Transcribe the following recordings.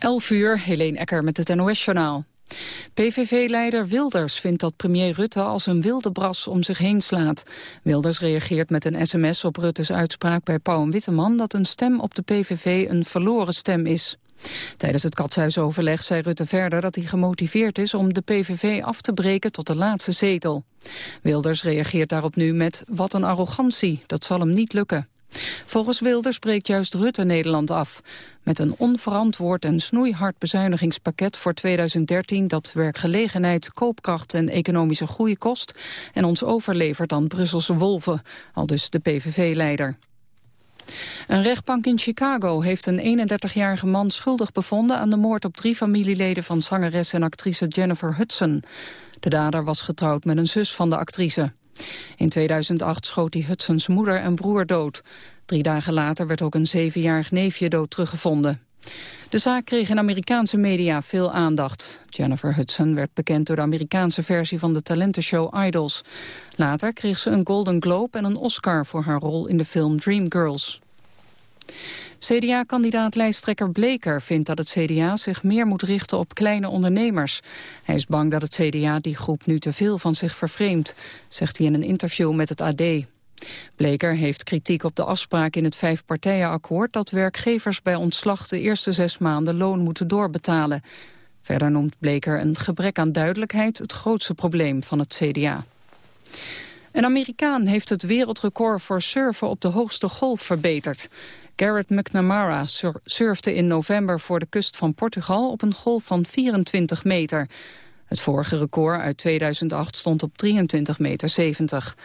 11 uur, Helene Ecker met het NOS-journaal. PVV-leider Wilders vindt dat premier Rutte als een wilde bras om zich heen slaat. Wilders reageert met een sms op Rutte's uitspraak bij Pauw en Witteman... dat een stem op de PVV een verloren stem is. Tijdens het katshuisoverleg zei Rutte verder dat hij gemotiveerd is om de PVV af te breken tot de laatste zetel. Wilders reageert daarop nu met wat een arrogantie, dat zal hem niet lukken. Volgens Wilders breekt juist Rutte Nederland af. Met een onverantwoord en snoeihard bezuinigingspakket voor 2013... dat werkgelegenheid, koopkracht en economische groei kost... en ons overlevert aan Brusselse wolven, al dus de PVV-leider. Een rechtbank in Chicago heeft een 31-jarige man schuldig bevonden... aan de moord op drie familieleden van zangeres en actrice Jennifer Hudson. De dader was getrouwd met een zus van de actrice. In 2008 schoot hij Hudsons moeder en broer dood. Drie dagen later werd ook een zevenjarig neefje dood teruggevonden. De zaak kreeg in Amerikaanse media veel aandacht. Jennifer Hudson werd bekend door de Amerikaanse versie van de talentenshow Idols. Later kreeg ze een Golden Globe en een Oscar voor haar rol in de film Dreamgirls. CDA-kandidaat-lijsttrekker Bleker vindt dat het CDA zich meer moet richten op kleine ondernemers. Hij is bang dat het CDA die groep nu te veel van zich vervreemdt, zegt hij in een interview met het AD. Bleker heeft kritiek op de afspraak in het vijfpartijenakkoord... dat werkgevers bij ontslag de eerste zes maanden loon moeten doorbetalen. Verder noemt Bleker een gebrek aan duidelijkheid het grootste probleem van het CDA. Een Amerikaan heeft het wereldrecord voor surfen op de hoogste golf verbeterd. Garrett McNamara surfde in november voor de kust van Portugal op een golf van 24 meter. Het vorige record uit 2008 stond op 23 meter 70.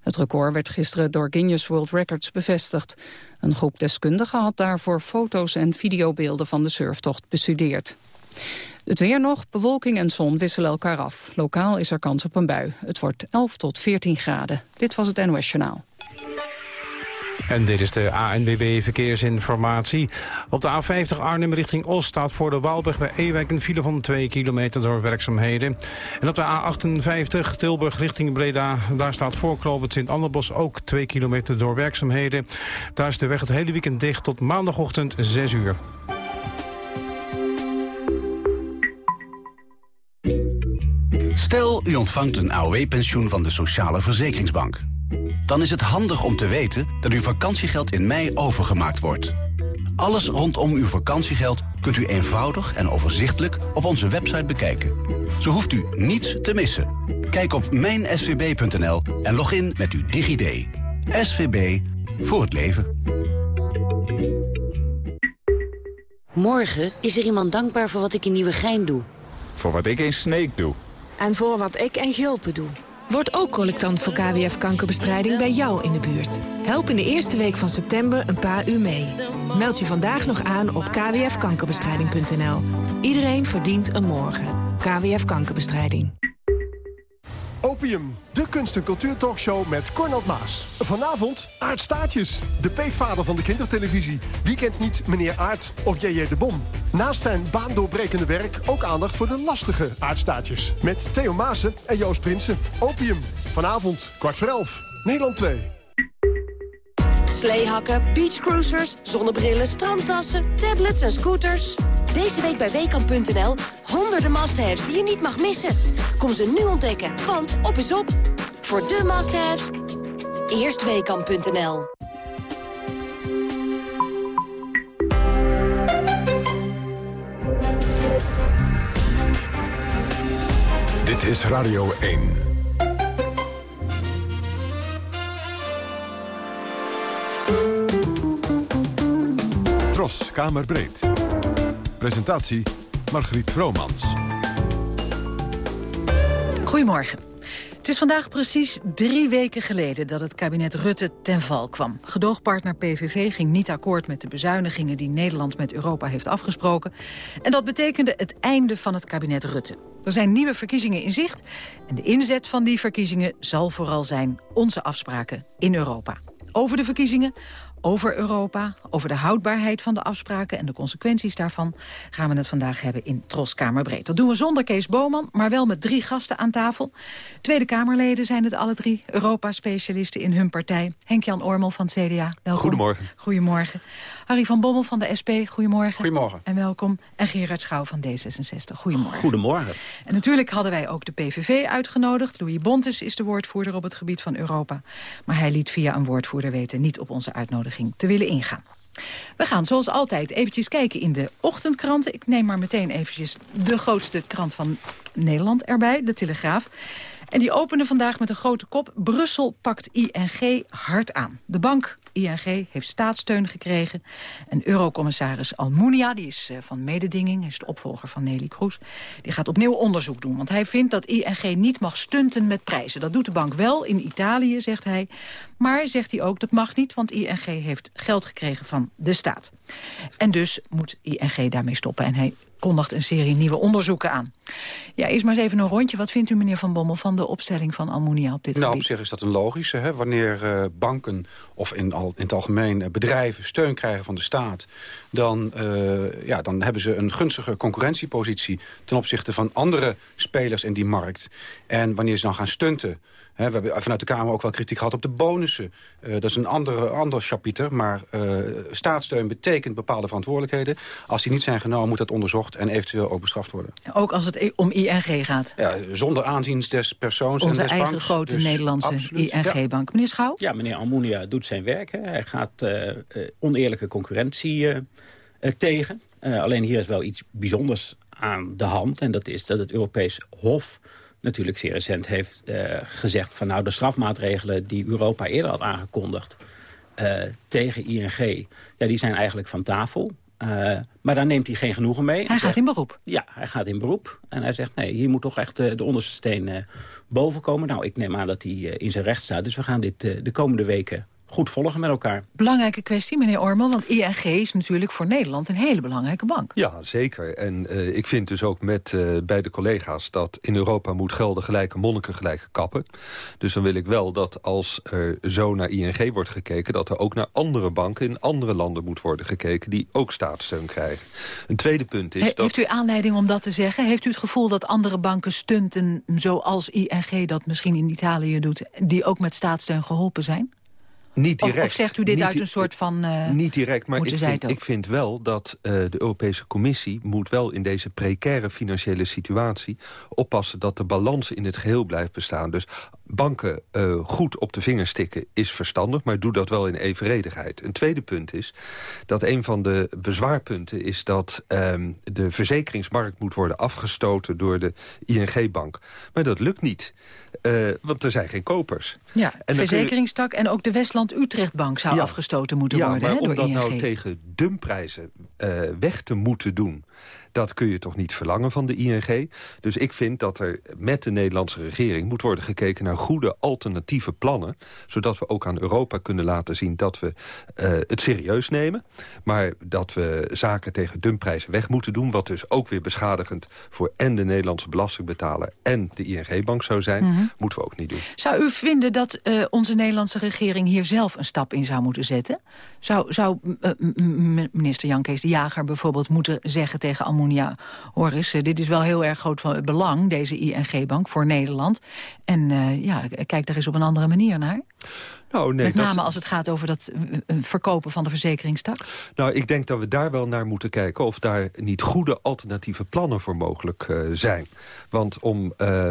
Het record werd gisteren door Guinness World Records bevestigd. Een groep deskundigen had daarvoor foto's en videobeelden van de surftocht bestudeerd. Het weer nog, bewolking en zon wisselen elkaar af. Lokaal is er kans op een bui. Het wordt 11 tot 14 graden. Dit was het NOS Journaal. En dit is de ANWB Verkeersinformatie. Op de A50 Arnhem richting Oost staat voor de Waalberg bij Ewijk een file van 2 kilometer door werkzaamheden. En op de A58 Tilburg richting Breda, daar staat voor het Sint-Anderbos ook 2 kilometer door werkzaamheden. Daar is de weg het hele weekend dicht tot maandagochtend 6 uur. Stel, u ontvangt een AOW-pensioen van de Sociale Verzekeringsbank. Dan is het handig om te weten dat uw vakantiegeld in mei overgemaakt wordt. Alles rondom uw vakantiegeld kunt u eenvoudig en overzichtelijk op onze website bekijken. Zo hoeft u niets te missen. Kijk op mijnsvb.nl en log in met uw DigiD. SVB voor het leven. Morgen is er iemand dankbaar voor wat ik in Nieuwegein doe. Voor wat ik in Sneek doe. En voor wat ik in Gulpen doe. Word ook collectant voor KWF-kankerbestrijding bij jou in de buurt. Help in de eerste week van september een paar uur mee. Meld je vandaag nog aan op kwfkankerbestrijding.nl. Iedereen verdient een morgen. KWF Kankerbestrijding. Opium, de kunst- en cultuurtalkshow met Cornald Maas. Vanavond Aardstaatjes, de peetvader van de kindertelevisie. Wie kent niet meneer Aard of J.J. de Bom? Naast zijn baandoorbrekende werk ook aandacht voor de lastige aardstaatjes. Met Theo Maassen en Joost Prinsen. Opium, vanavond, kwart voor elf, Nederland 2. Sleehakken, beachcruisers, zonnebrillen, strandtassen, tablets en scooters... Deze week bij Weekamp.nl honderden must-haves die je niet mag missen. Kom ze nu ontdekken, want op is op. Voor de must-haves, eerst Weekamp.nl. Dit is Radio 1. Tros, Kamerbreed. Presentatie Margriet Vromans. Goedemorgen. Het is vandaag precies drie weken geleden dat het kabinet Rutte ten val kwam. Gedoogpartner PVV ging niet akkoord met de bezuinigingen die Nederland met Europa heeft afgesproken. En dat betekende het einde van het kabinet Rutte. Er zijn nieuwe verkiezingen in zicht en de inzet van die verkiezingen zal vooral zijn onze afspraken in Europa. Over de verkiezingen, over Europa, over de houdbaarheid van de afspraken... en de consequenties daarvan gaan we het vandaag hebben in Troskamerbreed. Dat doen we zonder Kees Boman, maar wel met drie gasten aan tafel. Tweede Kamerleden zijn het alle drie, Europa-specialisten in hun partij. Henk-Jan Ormel van het CDA, welkom. Goedemorgen. Goedemorgen. Harry van Bommel van de SP, goedemorgen. Goedemorgen. En welkom. En Gerard Schouw van D66, goedemorgen. Goedemorgen. En natuurlijk hadden wij ook de PVV uitgenodigd. Louis Bontes is de woordvoerder op het gebied van Europa. Maar hij liet via een woordvoerder weten niet op onze uitnodiging te willen ingaan. We gaan zoals altijd eventjes kijken in de ochtendkranten. Ik neem maar meteen eventjes de grootste krant van Nederland erbij, de Telegraaf. En die openen vandaag met een grote kop. Brussel pakt ING hard aan. De bank ING heeft staatssteun gekregen. En eurocommissaris Almunia, die is eh, van mededinging... is de opvolger van Nelly Kroes, die gaat opnieuw onderzoek doen. Want hij vindt dat ING niet mag stunten met prijzen. Dat doet de bank wel in Italië, zegt hij. Maar, zegt hij ook, dat mag niet, want ING heeft geld gekregen van de staat. En dus moet ING daarmee stoppen. En hij kondigt een serie nieuwe onderzoeken aan. Ja, eerst maar eens even een rondje. Wat vindt u, meneer Van Bommel, van de opstelling van Almunia op dit nou, gebied? op zich is dat een logische. Hè? Wanneer uh, banken of in, al, in het algemeen uh, bedrijven steun krijgen van de staat... Dan, uh, ja, dan hebben ze een gunstige concurrentiepositie... ten opzichte van andere spelers in die markt. En wanneer ze dan gaan stunten... He, we hebben vanuit de Kamer ook wel kritiek gehad op de bonussen. Dat is een andere, ander chapiter, maar staatssteun betekent bepaalde verantwoordelijkheden. Als die niet zijn genomen, moet dat onderzocht en eventueel ook bestraft worden. Ook als het om ING gaat? Ja, zonder aanzien des persoons Onze en des eigen banks. grote Dus Nederlandse ING-bank. Meneer Schouw? Ja, meneer Almunia doet zijn werk. Hè. Hij gaat uh, oneerlijke concurrentie tegen. alleen hier is wel iets bijzonders aan de hand. En dat is dat het Europees Hof natuurlijk zeer recent heeft uh, gezegd... van nou de strafmaatregelen die Europa eerder had aangekondigd... Uh, tegen ING, ja, die zijn eigenlijk van tafel. Uh, maar daar neemt hij geen genoegen mee. Hij gaat zegt, in beroep? Ja, hij gaat in beroep. En hij zegt, nee, hier moet toch echt de onderste steen boven komen. Nou, ik neem aan dat hij in zijn recht staat. Dus we gaan dit de komende weken goed volgen met elkaar. Belangrijke kwestie, meneer Ormel, want ING is natuurlijk voor Nederland een hele belangrijke bank. Ja, zeker. En uh, ik vind dus ook met uh, beide collega's dat in Europa moet gelden gelijke monniken, gelijke kappen. Dus dan wil ik wel dat als er zo naar ING wordt gekeken, dat er ook naar andere banken in andere landen moet worden gekeken die ook staatssteun krijgen. Een tweede punt is He, dat... Heeft u aanleiding om dat te zeggen? Heeft u het gevoel dat andere banken stunten zoals ING dat misschien in Italië doet, die ook met staatssteun geholpen zijn? Niet direct. Of, of, zegt u dit niet, uit een soort van... Uh, niet direct, maar ik vind, ik vind, wel dat uh, de Europese Commissie... moet wel in deze precaire financiële situatie oppassen... dat de balans in het geheel blijft bestaan. Dus banken uh, goed op de vingers stikken is verstandig... maar doe dat wel in evenredigheid. Een tweede punt is dat een van de bezwaarpunten... is dat um, de verzekeringsmarkt moet worden afgestoten door de ING-bank. Maar dat lukt niet. Want er zijn geen kopers. Ja, de verzekeringstak en ook de Westland-Utrechtbank zou ja, afgestoten moeten ja, worden maar hè, door om dat ING. nou tegen dumprijzen uh, weg te moeten doen... Dat kun je toch niet verlangen van de ING? Dus ik vind dat er met de Nederlandse regering moet worden gekeken naar goede alternatieve plannen. Zodat we ook aan Europa kunnen laten zien dat we uh, het serieus nemen. Maar dat we zaken tegen dumpprijzen weg moeten doen. Wat dus ook weer beschadigend voor en de Nederlandse belastingbetaler en de ING-bank zou zijn. Mm -hmm. Moeten we ook niet doen. Zou u vinden dat uh, onze Nederlandse regering hier zelf een stap in zou moeten zetten? Zou, zou uh, minister Jan Kees de Jager bijvoorbeeld moeten zeggen tegen Almunia... hoor eens, dit is wel heel erg groot van belang, deze ING-bank, voor Nederland. En uh, ja, kijk daar eens op een andere manier naar. Nou, nee, Met name dat... als het gaat over dat verkopen van de verzekeringstak? Nou, ik denk dat we daar wel naar moeten kijken... of daar niet goede alternatieve plannen voor mogelijk uh, zijn. Want om uh,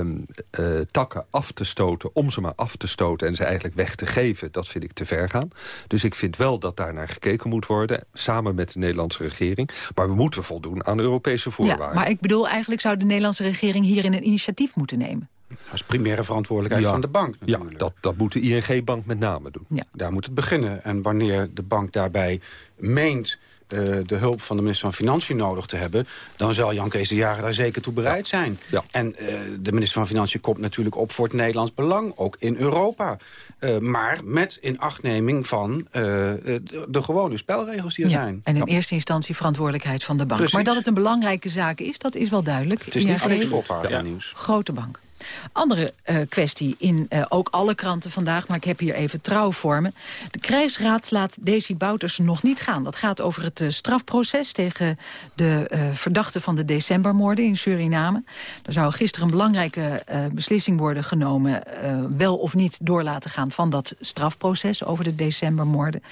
uh, takken af te stoten, om ze maar af te stoten... en ze eigenlijk weg te geven, dat vind ik te ver gaan. Dus ik vind wel dat daar naar gekeken moet worden... samen met de Nederlandse regering. Maar we moeten voldoen aan Europese voorwaarden. Ja, maar ik bedoel, eigenlijk zou de Nederlandse regering... hierin een initiatief moeten nemen. Is primaire verantwoordelijkheid ja, van de bank natuurlijk. Ja, dat, dat moet de ING-bank met name doen. Ja. Daar moet het beginnen. En wanneer de bank daarbij meent uh, de hulp van de minister van Financiën nodig te hebben... dan zal Jan Kees de Jager daar zeker toe bereid ja. zijn. Ja. En uh, de minister van Financiën komt natuurlijk op voor het Nederlands belang, ook in Europa. Uh, maar met inachtneming van de, de, gewone spelregels die er ja. zijn. En in eerste instantie verantwoordelijkheid van de bank. Precies. Maar dat het een belangrijke zaak is, dat is wel duidelijk. Het is niet voor niks voorpagina ja. nieuws. Grote bank. Andere uh, kwestie in uh, ook alle kranten vandaag, maar ik heb hier even trouw voor me. De krijgsraad laat Desi Bouters nog niet gaan. Dat gaat over het uh, strafproces tegen de verdachte van de decembermoorden in Suriname. Er zou gisteren een belangrijke beslissing worden genomen... wel of niet door laten gaan van dat strafproces over de decembermoorden.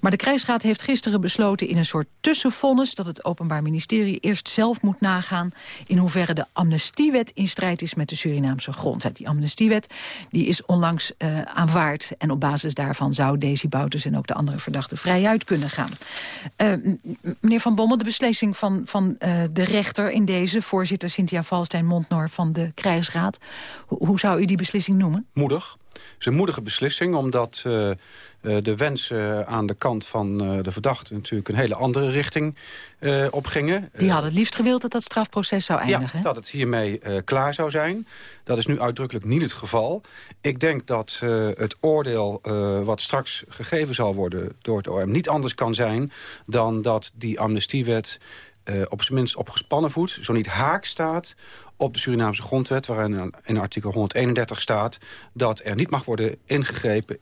Maar de krijgsraad heeft gisteren besloten in een soort tussenvonnis... dat het Openbaar Ministerie eerst zelf moet nagaan... in hoeverre de amnestiewet in strijd is met de Surinaamse grondwet. Die amnestiewet die is onlangs uh, aanvaard. En op basis daarvan zou Daisy Bouters en ook de andere verdachten vrijuit kunnen gaan. Uh, meneer Van Bommel, de beslissing van, van uh, de rechter in deze... voorzitter Cynthia Valstein-Montnor van de Krijgsraad... hoe zou u die beslissing noemen? Moedig. Het is een moedige beslissing, omdat de wensen aan de kant van uh, de verdachte... natuurlijk een hele andere richting uh, opgingen. Die hadden het liefst gewild dat dat strafproces zou eindigen. Ja, dat het hiermee klaar zou zijn. Dat is nu uitdrukkelijk niet het geval. Ik denk dat het oordeel wat straks gegeven zal worden door het OM... niet anders kan zijn dan dat die amnestiewet... op zijn minst op gespannen voet, zo niet haak staat op de Surinaamse grondwet... waarin in artikel 131 staat dat er niet mag worden ingegrepen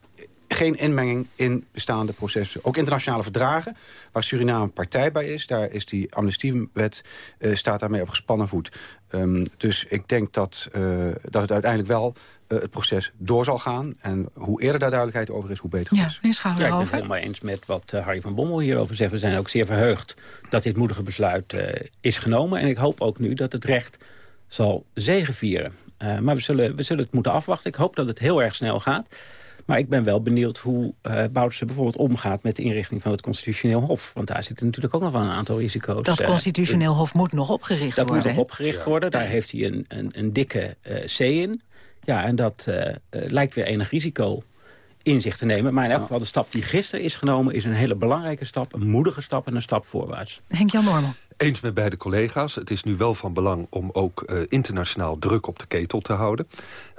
geen inmenging in bestaande processen. Ook internationale verdragen, waar Suriname partij bij is... daar is die amnestiewet, uh, staat daarmee op gespannen voet. Um, dus ik denk dat, uh, dat het uiteindelijk wel uh, het proces door zal gaan. En hoe eerder daar duidelijkheid over is, hoe beter ja, is. Ja, ik ben het helemaal eens met wat uh, Harry van Bommel hierover zegt. We zijn ook zeer verheugd dat dit moedige besluit is genomen. En ik hoop ook nu dat het recht zal zegevieren. Uh, maar we zullen, we zullen het moeten afwachten. Ik hoop dat het heel erg snel gaat. Maar ik ben wel benieuwd hoe uh, Bouterse bijvoorbeeld omgaat... met de inrichting van het Constitutioneel Hof. Want daar zitten natuurlijk ook nog wel een aantal risico's. Dat uh, Constitutioneel Hof moet nog opgericht dat worden. Dat moet nog opgericht worden. Daar heeft hij een, een, een dikke uh, C in. Ja, en dat lijkt weer enig risico in zich te nemen. Maar in elk geval de stap die gisteren is genomen... is een hele belangrijke stap, een moedige stap en een stap voorwaarts. Henk-Jan Norman. Eens met beide collega's. Het is nu wel van belang om ook uh, internationaal druk op de ketel te houden.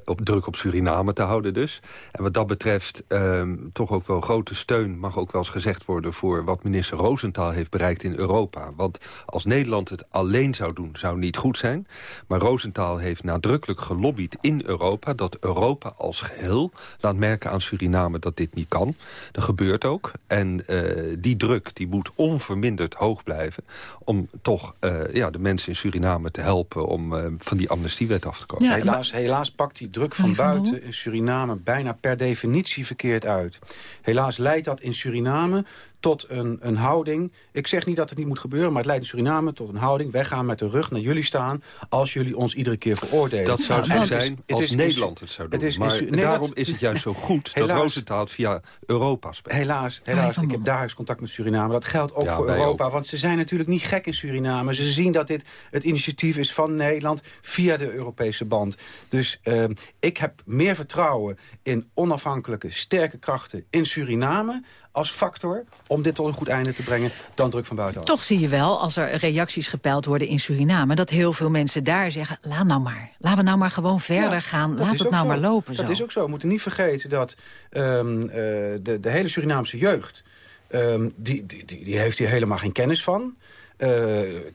Op druk op Suriname te houden dus. En wat dat betreft uh, toch ook wel grote steun... mag ook wel eens gezegd worden voor wat minister Rosenthal heeft bereikt in Europa. Want als Nederland het alleen zou doen, zou niet goed zijn. Maar Rosenthal heeft nadrukkelijk gelobbyd in Europa... dat Europa als geheel laat merken aan Suriname dat dit niet kan. Dat gebeurt ook. En uh, die druk die moet onverminderd hoog blijven... om toch uh, ja, de mensen in Suriname te helpen om uh, van die amnestiewet af te komen. Ja, helaas, helaas pakt die druk van buiten in Suriname bijna per definitie verkeerd uit. Helaas leidt dat in Suriname tot een, een houding. Ik zeg niet dat het niet moet gebeuren, maar het leidt in Suriname tot een houding. Wij gaan met de rug naar jullie staan als jullie ons iedere keer veroordelen. Dat zou nou, zo zijn het als is, Nederland het zou doen. Het is, maar nee, daarom dat, is het juist zo goed helaas, dat Roosentaal via Europa speelt. Helaas, helaas ik heb dagelijks contact met Suriname. Dat geldt ook ja, voor Europa, ook. want ze zijn natuurlijk niet gek in Suriname. Ze zien dat dit het initiatief is van Nederland via de Europese band. Dus uh, ik heb meer vertrouwen in onafhankelijke, sterke krachten in Suriname als factor om dit tot een goed einde te brengen dan druk van buitenaf. Toch zie je wel, als er reacties gepeild worden in Suriname... dat heel veel mensen daar zeggen, laat nou maar. Laten we nou maar gewoon verder ja, gaan. Laat het nou zo. maar lopen Dat zo. is ook zo. We moeten niet vergeten dat um, uh, de, de hele Surinaamse jeugd... Um, die, die, die, die heeft hier helemaal geen kennis van... Uh,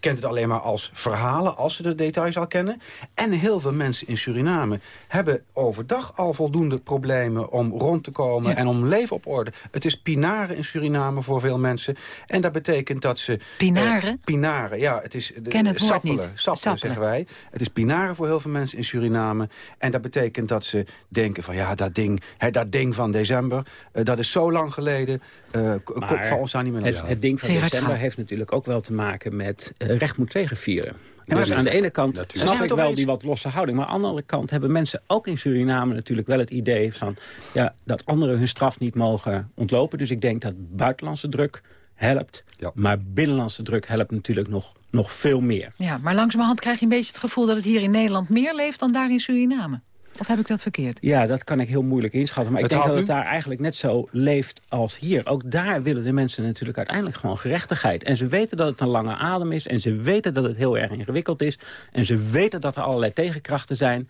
kent het alleen maar als verhalen, als ze de details al kennen. En heel veel mensen in Suriname hebben overdag al voldoende problemen om rond te komen ja. en om leven op orde. Het is pinaren in Suriname voor veel mensen. En dat betekent dat ze... Pinaren? Uh, pinaren, ja. Het is Ken het woord sappelen, niet. Sappelen, Sappelen. zeggen wij. Het is pinaren voor heel veel mensen in Suriname. En dat betekent dat ze denken van ja, dat ding, hè, dat ding van december, uh, dat is zo lang geleden. Uh, Maar van ons daar niet meer het, het ding van Gerard december heeft natuurlijk ook wel te maken met uh, recht moet tegenvieren. Ja, dus aan de ene kant snap ik wel die wat losse houding. Maar aan de andere kant hebben mensen ook in Suriname natuurlijk wel het idee van... Ja, dat anderen hun straf niet mogen ontlopen. Dus ik denk dat buitenlandse druk helpt. Maar binnenlandse druk helpt natuurlijk nog, nog veel meer. Ja, maar langzamerhand krijg je een beetje het gevoel... dat het hier in Nederland meer leeft dan daar in Suriname. Of heb ik dat verkeerd? Ja, dat kan ik heel moeilijk inschatten. Maar Het ik denk dat het daar eigenlijk net zo leeft als hier. Ook daar willen de mensen natuurlijk uiteindelijk gewoon gerechtigheid. En ze weten dat het een lange adem is. En ze weten dat het heel erg ingewikkeld is. En ze weten dat er allerlei tegenkrachten zijn.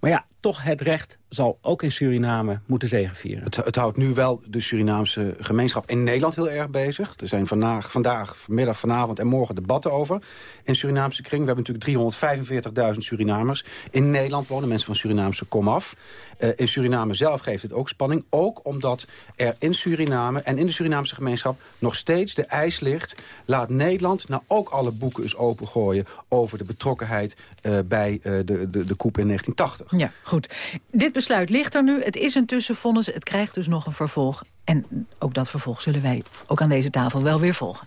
Maar ja, toch het recht zal ook in Suriname moeten zegenvieren. Het, het, houdt nu wel de Surinaamse gemeenschap in Nederland heel erg bezig. Er zijn vandaag, vandaag, vanmiddag, vanavond en morgen debatten over in Surinaamse kring. We hebben natuurlijk 345.000 Surinamers in Nederland wonen. Mensen van Surinaamse komaf. Uh, in Suriname zelf geeft het ook spanning. Ook omdat er in Suriname en in de Surinaamse gemeenschap nog steeds de eis ligt. Laat Nederland nou ook alle boeken eens opengooien over de betrokkenheid uh, bij uh, de, de, de coup in 1980. Ja, goed. Dit besluit ligt er nu. Het is een tussenvonnis. Het krijgt dus nog een vervolg. En ook dat vervolg zullen wij ook aan deze tafel wel weer volgen.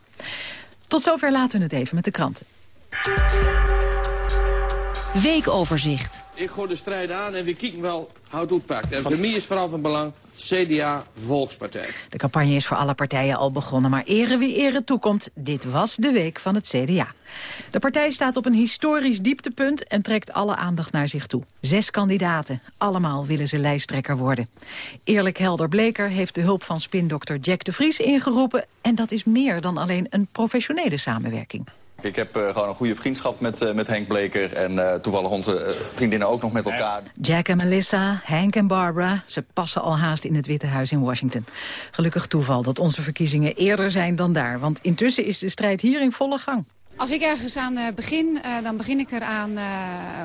Tot zover laten we het even met de kranten. Weekoverzicht. Ik gooi de strijd aan en we kijken wel hoe het uitpakt. En voor mij is vooral van belang CDA Volkspartij. De campagne is voor alle partijen al begonnen, maar ere wie ere toekomt. Dit was de week van het CDA. De partij staat op een historisch dieptepunt en trekt alle aandacht naar zich toe. Zes kandidaten, allemaal willen ze lijsttrekker worden. Eerlijk Helder Bleker heeft de hulp van spindokter Jack de Vries ingeroepen... en dat is meer dan alleen een professionele samenwerking. Ik heb uh, gewoon een goede vriendschap met, uh, met Henk Bleker... en uh, toevallig onze vriendinnen ook nog met elkaar. Jack en Melissa, Henk en Barbara... ze passen al haast in het Witte Huis in Washington. Gelukkig toeval dat onze verkiezingen eerder zijn dan daar... want intussen is de strijd hier in volle gang. Als ik ergens aan uh, begin, uh, dan begin ik eraan uh,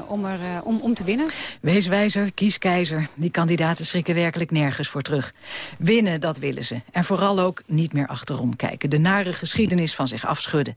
om, er, om, om te winnen. Wees wijzer, kies keizer. Die kandidaten schrikken werkelijk nergens voor terug. Winnen, dat willen ze. En vooral ook niet meer achterom kijken. De nare geschiedenis van zich afschudden.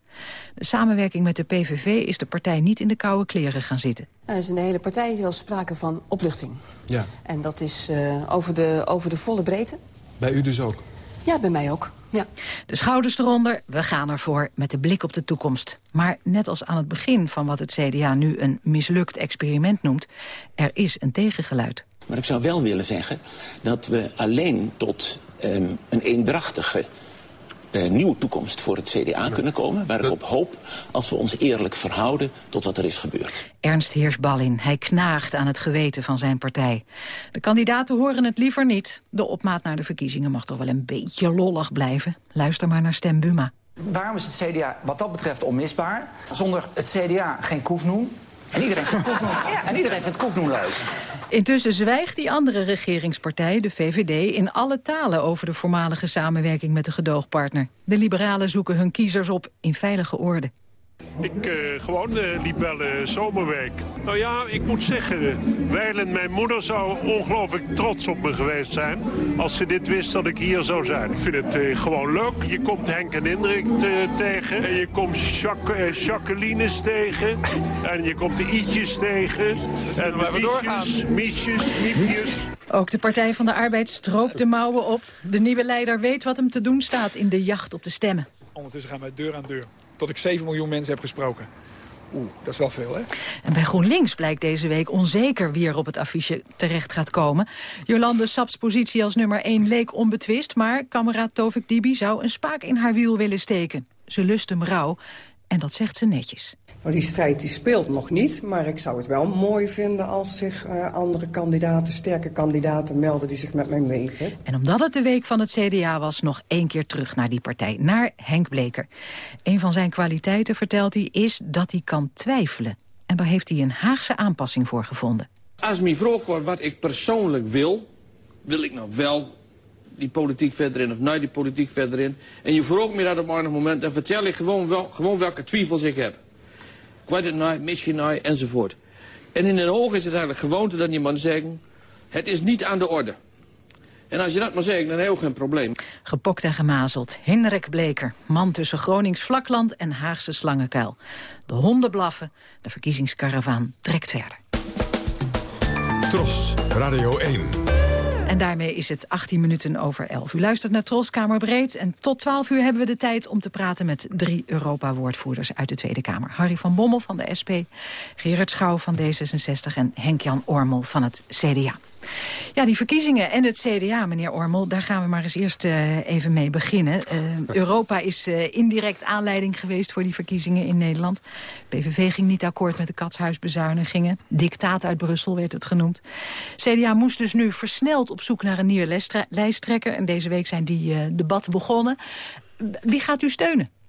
De samenwerking met de PVV is de partij niet in de koude kleren gaan zitten. Er is in de hele partij wel sprake van opluchting. Ja. En dat is over, de, over de volle breedte. Bij u dus ook? Ja, bij mij ook. Ja. De schouders eronder, we gaan ervoor met de blik op de toekomst. Maar net als aan het begin van wat het CDA nu een mislukt experiment noemt... er is een tegengeluid. Maar ik zou wel willen zeggen dat we alleen tot um, een eendrachtige nieuwe toekomst voor het CDA kunnen komen... waar ik op hoop als we ons eerlijk verhouden tot wat er is gebeurd. Ernst Heersballin, hij knaagt aan het geweten van zijn partij. De kandidaten horen het liever niet. De opmaat naar de verkiezingen mag toch wel een beetje lollig blijven. Luister maar naar Stem Buma. Waarom is het CDA wat dat betreft onmisbaar? Zonder het CDA geen Koefnoem. En iedereen vindt Koefnoem, en iedereen vindt Koefnoem leuk. Intussen zwijgt die andere regeringspartij, de VVD, in alle talen over de voormalige samenwerking met de gedoogpartner. De liberalen zoeken hun kiezers op in veilige orde. Ik uh, gewoon uh, libelle zomerweek. Nou ja, ik moet zeggen, wijlen mijn moeder zou ongelooflijk trots op me geweest zijn... als ze dit wist dat ik hier zou zijn. Ik vind het uh, gewoon leuk. Je komt Henk en Indrik tegen. En je komt Jacques, Jacquelines tegen. En je komt de Ietjes tegen. En de Miesjes, Miesjes, Miepjes. Ook de Partij van de Arbeid stroopt de mouwen op. De nieuwe leider weet wat hem te doen staat in de jacht op de stemmen. Ondertussen gaan wij deur aan deur tot ik 7 miljoen mensen heb gesproken. Oeh, dat is wel veel, hè? En bij GroenLinks blijkt deze week onzeker wie er op het affiche terecht gaat komen. Jolande Saps positie als nummer 1 leek onbetwist... maar kameraad Tovik Dibi zou een spaak in haar wiel willen steken. Ze lust hem rauw en dat zegt ze netjes. Nou, die strijd die speelt nog niet, maar ik zou het wel mooi vinden als zich uh, andere kandidaten, sterke kandidaten melden die zich met mij meten. En omdat het de week van het CDA was, nog één keer terug naar die partij, naar Henk Bleker. Een van zijn kwaliteiten, vertelt hij, is dat hij kan twijfelen. En daar heeft hij een Haagse aanpassing voor gevonden. Als me vroeg wordt wat ik persoonlijk wil, wil ik nou wel die politiek verder in of naar die politiek verder in. En je vroeg me dat op een moment en vertel ik gewoon, wel, gewoon welke twijfels ik heb. Nou, misschien nou, enzovoort. En in een oog is het eigenlijk gewoonte dat iemand zeggen... het is niet aan de orde. En als je dat maar zegt, dan heb je geen probleem. Gepokt en gemazeld. Hinrek Bleker, man tussen Gronings vlakland en Haagse slangenkuil. De honden blaffen, de verkiezingskaravaan trekt verder. Tros, Radio 1. En daarmee is het 18 minuten over 11. U luistert naar Troskamer Breed. En tot 12 uur hebben we de tijd om te praten met drie Europa-woordvoerders uit de Tweede Kamer. Harry van Bommel van de SP, Gerard Schouw van D66 en Henk-Jan Ormel van het CDA. Ja, die verkiezingen en het CDA, meneer Ormel, daar gaan we maar eens eerst uh, even mee beginnen. Uh, Europa is uh, indirect aanleiding geweest voor die verkiezingen in Nederland. PVV ging niet akkoord met de katshuisbezuinigingen. Dictaat uit Brussel werd het genoemd. CDA moest dus nu versneld op zoek naar een nieuwe lijsttrekker. En deze week zijn die debatten begonnen. Wie gaat u steunen?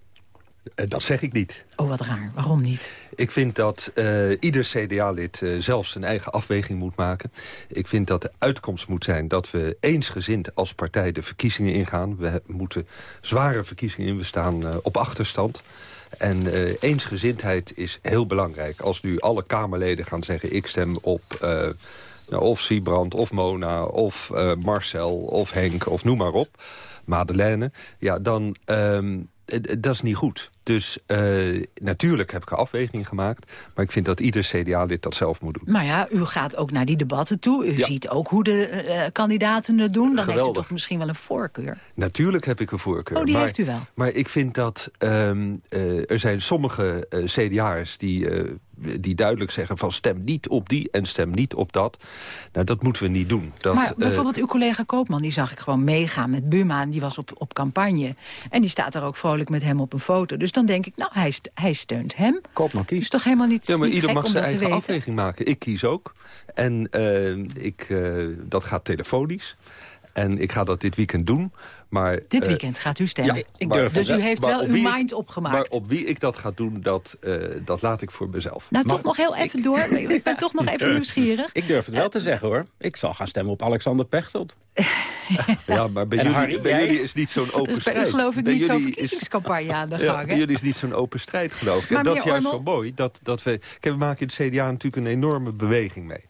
Eh, Dat zeg ik niet. Oh, wat raar. Waarom niet? Ik vind dat eh, ieder CDA-lid uh, zelf zijn eigen afweging moet maken. Ik vind dat de uitkomst moet zijn dat we eensgezind als partij de verkiezingen ingaan. We moeten zware verkiezingen in, we staan uh, op achterstand. En eensgezindheid is heel belangrijk. Als nu alle Kamerleden gaan zeggen ik stem op... Nou, of Siebrand, of Mona, of Marcel, of Henk, of noem maar op... Madeleine, ja, dan... Um, dat is niet goed. Dus uh, natuurlijk heb ik een afweging gemaakt. Maar ik vind dat ieder CDA-lid dat zelf moet doen. Maar ja, u gaat ook naar die debatten toe. U ja. ziet ook hoe de uh, kandidaten het doen. Dan Geweldig. heeft u toch misschien wel een voorkeur? Natuurlijk heb ik een voorkeur. Oh, die maar, heeft u wel. Maar ik vind dat um, uh, er zijn sommige CDA'ers die die duidelijk zeggen van stem niet op die en stem niet op dat. Nou, dat moeten we niet doen. Dat, maar bijvoorbeeld uw collega Koopman, die zag ik gewoon meegaan met Buma. En die was op, op campagne. En die staat er ook vrolijk met hem op een foto. Dus dan denk ik, nou, hij, hij steunt hem. Koopman kiest. Is toch helemaal niet Ja, maar niet ieder mag zijn eigen afweging maken. Ik kies ook. En uh, ik, uh, dat gaat telefonisch. En ik ga dat dit weekend doen. Maar, Dit uh, weekend gaat u stemmen. Ja, ik maar, durf dus u heeft maar wel op uw ik- mind opgemaakt. Maar op wie ik dat ga doen, dat, uh, dat laat ik voor mezelf. nou, toch nog heel even door. Ik ben toch nog even nieuwsgierig. Ik durf het wel te zeggen, hoor. Ik zal gaan stemmen op Alexander Pechtold. Ja, maar bij, jullie, Harry, bij jij? jullie is niet zo'n open Dus bij strijd. geloof ik Bij niet zo'n is- verkiezingscampagne aan de Ja, gang. bij jullie is niet zo'n open strijd, geloof ik. Maar En dat is juist zo mooi. Dat, dat we, kijk, we maken in het CDA natuurlijk een enorme beweging mee.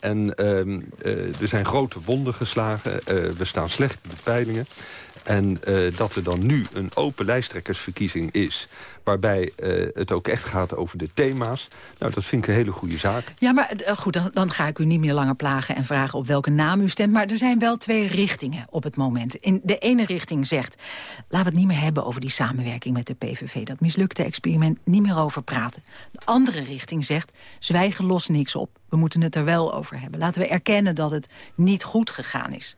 En ehm, eh, er zijn grote wonden geslagen. Eh, we staan slecht in de peilingen. En eh, dat er dan nu een open lijsttrekkersverkiezing is... waarbij eh, het ook echt gaat over de thema's... nou, dat vind ik een hele goede zaak. Ja, maar eh, goed, dan, dan ga ik u niet meer langer plagen en vragen op welke naam u stemt. Maar er zijn wel twee richtingen op het moment. In de ene richting zegt, laten we het niet meer hebben over die samenwerking met de PVV. Dat mislukte experiment, niet meer over praten. De andere richting zegt, zwijgen lost niks op. We moeten het er wel over hebben. Laten we erkennen dat het niet goed gegaan is.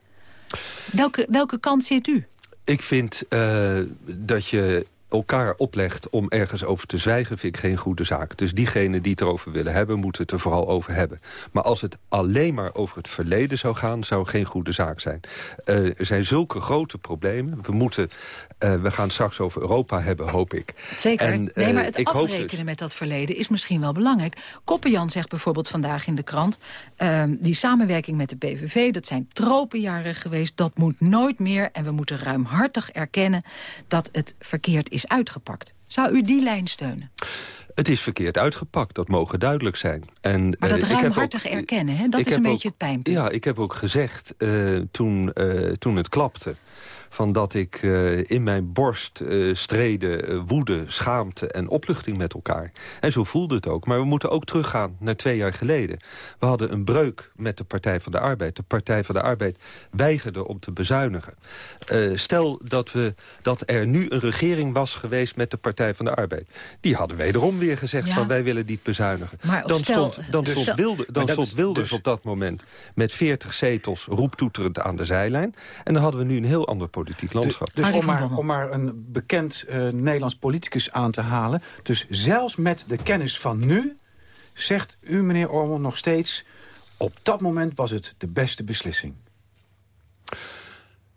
Welke, welke kant zit u? Ik vind eh, dat je elkaar oplegt om ergens over te zwijgen... vind ik geen goede zaak. Dus diegenen die het erover willen hebben, moeten het er vooral over hebben. Maar als het alleen maar over het verleden zou gaan... zou het geen goede zaak zijn. Eh, er zijn zulke grote problemen. We, moeten, eh, we gaan straks over Europa hebben, hoop ik. Zeker. En, nee, eh, maar het ik hoop afrekenen dus- met dat verleden is misschien wel belangrijk. Koppenjan zegt bijvoorbeeld vandaag in de krant... ehm, die samenwerking met de PVV, dat zijn tropenjaren geweest... dat moet nooit meer en we moeten ruimhartig erkennen... dat het verkeerd is uitgepakt. Zou u die lijn steunen? Het is verkeerd uitgepakt, dat mogen duidelijk zijn. En, Maar dat eh, ik heb ruimhartig ook- erkennen, hè, dat is een beetje ook- het pijnpunt. Ja, ik heb ook gezegd eh, toen, eh, toen het klapte... van dat ik eh, in mijn borst eh, streden eh, woede, schaamte en opluchting met elkaar. En zo voelde het ook. Maar we moeten ook teruggaan naar twee jaar geleden. We hadden een breuk met de Partij van de Arbeid. De Partij van de Arbeid weigerde om te bezuinigen. Eh, stel dat, we, dat er nu een regering was geweest met de Partij van de Arbeid. Die hadden wederom weer gezegd Ja. van wij willen niet bezuinigen. Maar dan stel- stond, dan dus- stond, Wilde, dan dat stond Wilders dus- op dat moment met 40 zetels roeptoeterend aan de zijlijn. En dan hadden we nu een heel ander politiek landschap. Dus om maar, om maar een bekend eh, Nederlands politicus aan te halen. Dus zelfs met de kennis van nu zegt u, meneer Ormel, nog steeds... op dat moment was het de beste beslissing.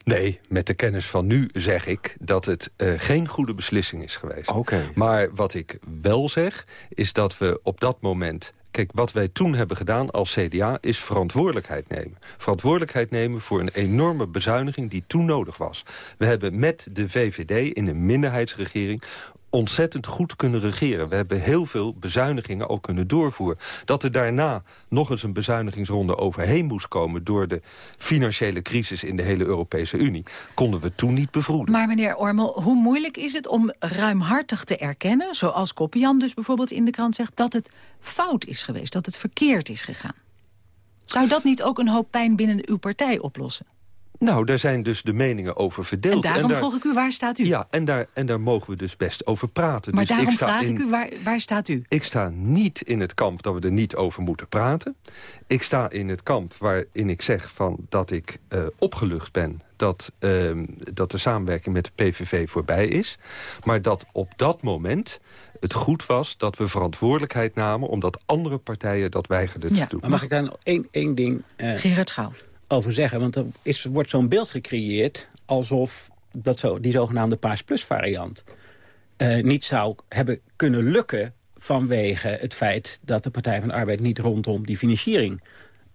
Nee, met de kennis van nu zeg ik dat het eh, geen goede beslissing is geweest. Oké. Maar wat ik wel zeg, is dat we op dat moment... Kijk, wat wij toen hebben gedaan als CDA is verantwoordelijkheid nemen. Verantwoordelijkheid nemen voor een enorme bezuiniging die toen nodig was. We hebben met de VVD in een minderheidsregering ontzettend goed kunnen regeren. We hebben heel veel bezuinigingen ook kunnen doorvoeren. Dat er daarna nog eens een bezuinigingsronde overheen moest komen... door de financiële crisis in de hele Europese Unie... konden we toen niet bevroeden. Maar meneer Ormel, hoe moeilijk is het om ruimhartig te erkennen... zoals Koppian dus bijvoorbeeld in de krant zegt... dat het fout is geweest, dat het verkeerd is gegaan? Zou dat niet ook een hoop pijn binnen uw partij oplossen? Nou, daar zijn dus de meningen over verdeeld. En daarom daar, vroeg ik u, waar staat u? Ja, en daar, en daar mogen we dus best over praten. maar dus daarom ik sta vraag in, ik u, waar, waar staat u? Ik sta niet in het kamp dat we er niet over moeten praten. Ik sta in het kamp waarin ik zeg van dat ik eh, opgelucht ben... Dat, ehm, dat de samenwerking met de PVV voorbij is. Maar dat op dat moment het goed was dat we verantwoordelijkheid namen... omdat andere partijen dat weigerden Ja, te doen. Maar mag ik daar nog één, één ding eh, Gerard Schouw. Over zeggen? Want er is, wordt zo'n beeld gecreëerd alsof dat zo, die zogenaamde Paars Plus variant... eh, niet zou hebben kunnen lukken vanwege het feit dat de Partij van de Arbeid niet rondom die financiering...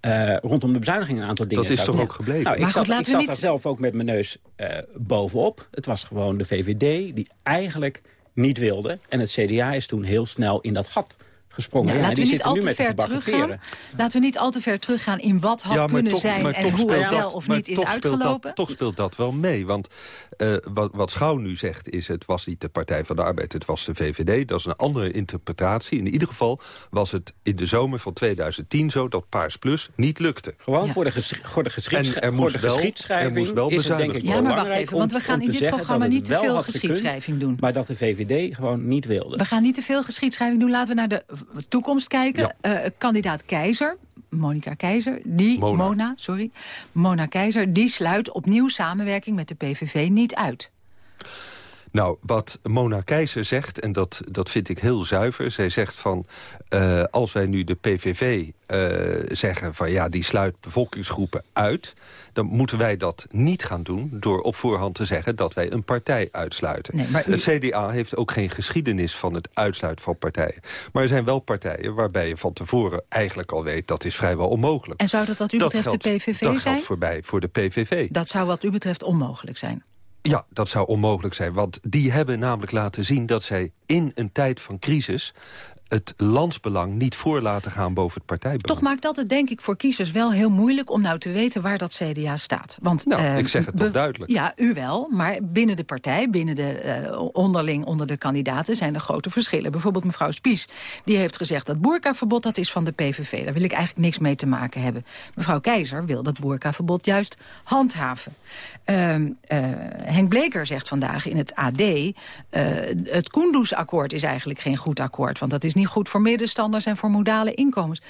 Uh, rondom de bezuinigingen een aantal dingen... Dat is toch ook gebleven? Nou, ik zat, ik zat daar zelf ook met mijn neus uh, bovenop. Het was gewoon de VVD die eigenlijk niet wilde. En het CDA is toen heel snel in dat gat gesprongen. Ja, ja, laten we niet al te ver teruggaan. Laten we niet al te ver teruggaan in wat had ja, kunnen toch, zijn en hoe het wel of niet is uitgelopen. Dat, toch speelt dat wel mee. Want uh, wat, wat Schouw nu zegt is het was niet de Partij van de Arbeid, het was de VVD. Dat is een andere interpretatie. In ieder geval was het in de zomer van 2010 zo dat Paars Plus niet lukte. Gewoon ja. voor de, ges voor de, geschieds er moest voor de geschiedschrijving er moest wel is het denk ik Ja, maar wacht even, want we gaan in dit programma niet te veel geschiedschrijving doen. Maar dat de VVD gewoon niet wilde. We gaan niet te veel geschiedschrijving doen. Laten we naar de toekomst kijken. Ja. Uh, kandidaat Keizer, Monica Keizer, die, Mona. Mona, sorry, Mona Keizer, die sluit opnieuw samenwerking met de PVV niet uit. Nou, wat Mona Keizer zegt, en dat, dat vind ik heel zuiver... zij zegt van, uh, als wij nu de PVV uh, zeggen van... ja, die sluit bevolkingsgroepen uit... dan moeten wij dat niet gaan doen door op voorhand te zeggen... dat wij een partij uitsluiten. Nee, u... Het CDA heeft ook geen geschiedenis van het uitsluiten van partijen. Maar er zijn wel partijen waarbij je van tevoren eigenlijk al weet... dat is vrijwel onmogelijk. En zou dat wat u dat betreft geldt, de PVV dat zijn? Dat geldt voorbij voor de PVV. Dat zou wat u betreft onmogelijk zijn? Ja, dat zou onmogelijk zijn. Want die hebben namelijk laten zien dat zij in een tijd van crisis het landsbelang niet voor laten gaan boven het partijbelang. Toch maakt dat het denk ik voor kiezers wel heel moeilijk... om nou te weten waar dat CDA staat. Want, nou, uh, ik zeg het toch duidelijk. Ja, u wel, maar binnen de partij, binnen de uh, onderling onder de kandidaten... zijn er grote verschillen. Bijvoorbeeld mevrouw Spies, die heeft gezegd... dat boerkaverbod dat is van de PVV. Daar wil ik eigenlijk niks mee te maken hebben. Mevrouw Keizer wil dat boerkaverbod juist handhaven. Uh, Henk Bleker zegt vandaag in het AD... eh, het Kunduz-akkoord is eigenlijk geen goed akkoord... want dat is niet goed voor middenstanders en voor modale inkomens.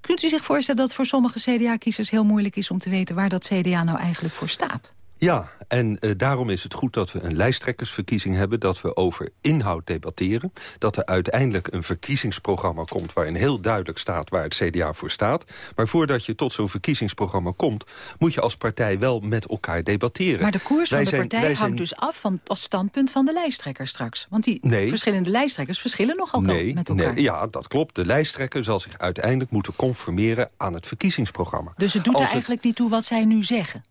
Kunt u zich voorstellen dat voor sommige CDA-kiezers heel moeilijk is... om te weten waar dat CDA nou eigenlijk voor staat? Ja, en uh, daarom is het goed dat we een lijsttrekkersverkiezing hebben... dat we over inhoud debatteren. Dat er uiteindelijk een verkiezingsprogramma komt... waarin heel duidelijk staat waar het CDA voor staat. Maar voordat je tot zo'n verkiezingsprogramma komt... moet je als partij wel met elkaar debatteren. Maar de koers wij van de zijn, partij hangt zijn... dus af van het standpunt van de lijsttrekker straks. Want die nee. verschillende lijsttrekkers verschillen nogal nee, met elkaar. Nee, ja, dat klopt. De lijsttrekker zal zich uiteindelijk moeten conformeren aan het verkiezingsprogramma. Dus het doet als er eigenlijk het... niet toe wat zij nu zeggen?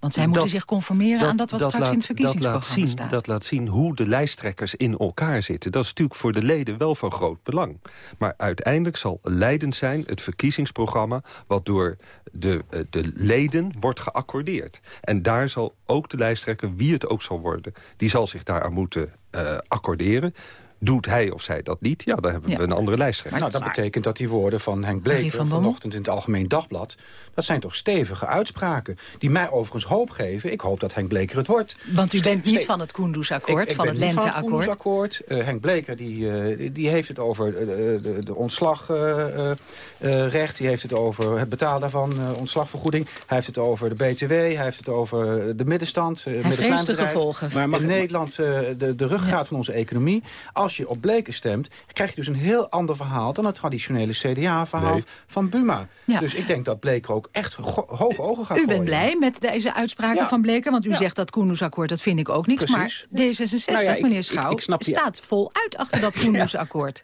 Want zij moeten dat, zich conformeren dat, aan dat wat dat straks laat, in het verkiezingsprogramma dat laat zien, staat. Dat laat zien hoe de lijsttrekkers in elkaar zitten. Dat is natuurlijk voor de leden wel van groot belang. Maar uiteindelijk zal leidend zijn het verkiezingsprogramma... wat door de, de leden wordt geaccordeerd. En daar zal ook de lijsttrekker, wie het ook zal worden... die zal zich daaraan moeten uh, accorderen... Doet hij of zij dat niet, ja, dan hebben Ja. we een andere lijsttrekker. Nou, dat betekent dat die woorden van Henk Bleker van vanochtend in het Algemeen Dagblad... dat zijn toch stevige uitspraken, die mij overigens hoop geven. Ik hoop dat Henk Bleker het wordt. Want u Ste- bent niet van het Koendersakkoord, van het lenteakkoord. Uh, Henk Bleker die, eh, die heeft het over uh, de, de ontslagrecht. die heeft het over het betalen daarvan, uh, ontslagvergoeding. Hij heeft het over de BTW. Hij heeft het over de middenstand. Uh, Hij vreest de gevolgen. Maar mag in Nederland uh, de, de ruggraat van onze economie. Als je op Bleker stemt, krijg je dus een heel ander verhaal... dan het traditionele CDA-verhaal Nee. van Buma. Ja. Dus ik denk dat Bleker ook echt hoge ogen gaat U gooien. bent blij met deze uitspraken Ja. van Bleker? Want u Ja. zegt dat Koendersakkoord, dat vind ik ook niks. Precies. Maar D66, Nou ja, ik- meneer ik- Schouw, ik snap je- staat voluit achter dat Koendersakkoord.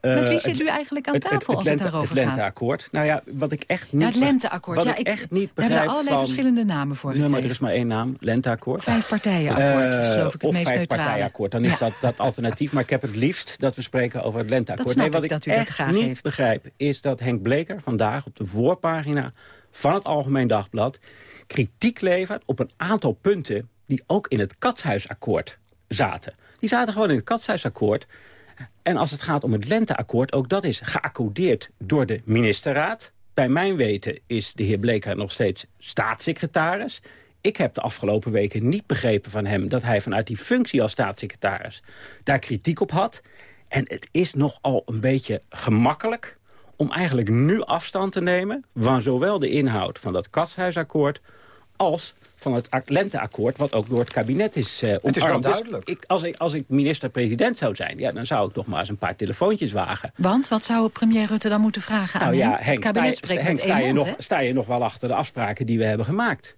Eh, Met wie het- zit u eigenlijk aan het- tafel als het daarover het gaat? lenteakkoord. Nou ja, wat ik echt niet... Ja, het lenteakkoord. Wat Ja, ik, ik- echt niet We hebben begrijp er allerlei van... verschillende namen voor Nee, maar er is maar één naam, lenteakkoord. Vijf partijenakkoord is Eh, geloof ik het of meest vijf neutrale. partijenakkoord, dan is Ja. dat, dat alternatief. Maar ik heb het liefst dat we spreken over het lenteakkoord. Dat snap nee, wat ik, dat u dat echt graag niet heeft. begrijp... is dat Henk Bleker vandaag op de voorpagina van het Algemeen Dagblad... kritiek levert op een aantal punten die ook in het Katshuisakkoord zaten. Die zaten gewoon in het Katshuisakkoord... En als het gaat om het lenteakkoord, ook dat is geaccordeerd door de ministerraad. Bij mijn weten is de heer Bleker nog steeds staatssecretaris. Ik heb de afgelopen weken niet begrepen van hem... dat hij vanuit die functie als staatssecretaris daar kritiek op had. En het is nogal een beetje gemakkelijk om eigenlijk nu afstand te nemen... van zowel de inhoud van dat kasthuisakkoord als van het ak- lenteakkoord... wat ook door het kabinet is eh Het is wel. Dus duidelijk. ik, als, ik, als ik minister-president zou zijn... Ja, dan zou ik toch maar eens een paar telefoontjes wagen. Want wat zou premier Rutte dan moeten vragen aan Nou ja, hem? Henk, het kabinet sta, je- spreekt Henk, met sta, één je mond, nog, sta je nog wel achter de afspraken die we hebben gemaakt?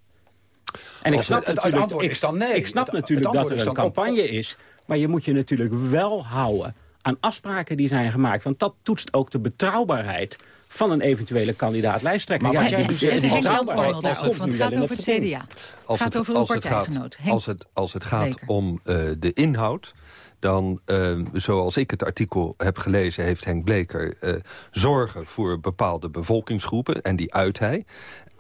En ik Als snap het- het natuurlijk, antwoord ik, is dan nee. Ik snap Het- natuurlijk het dat er een op- campagne is... Maar je moet je natuurlijk wel houden aan afspraken die zijn gemaakt. Want dat toetst ook de betrouwbaarheid van een eventuele kandidaat-lijsttrekker. Maar ja, jij dus het is want het gaat over het. CDA. Het gaat over uw als het gaat- partijgenoot, Als het, als het gaat om eh, de inhoud... dan, eh, zoals ik het artikel heb gelezen... heeft Henk Bleker eh, zorgen voor bepaalde bevolkingsgroepen... en die uit hij.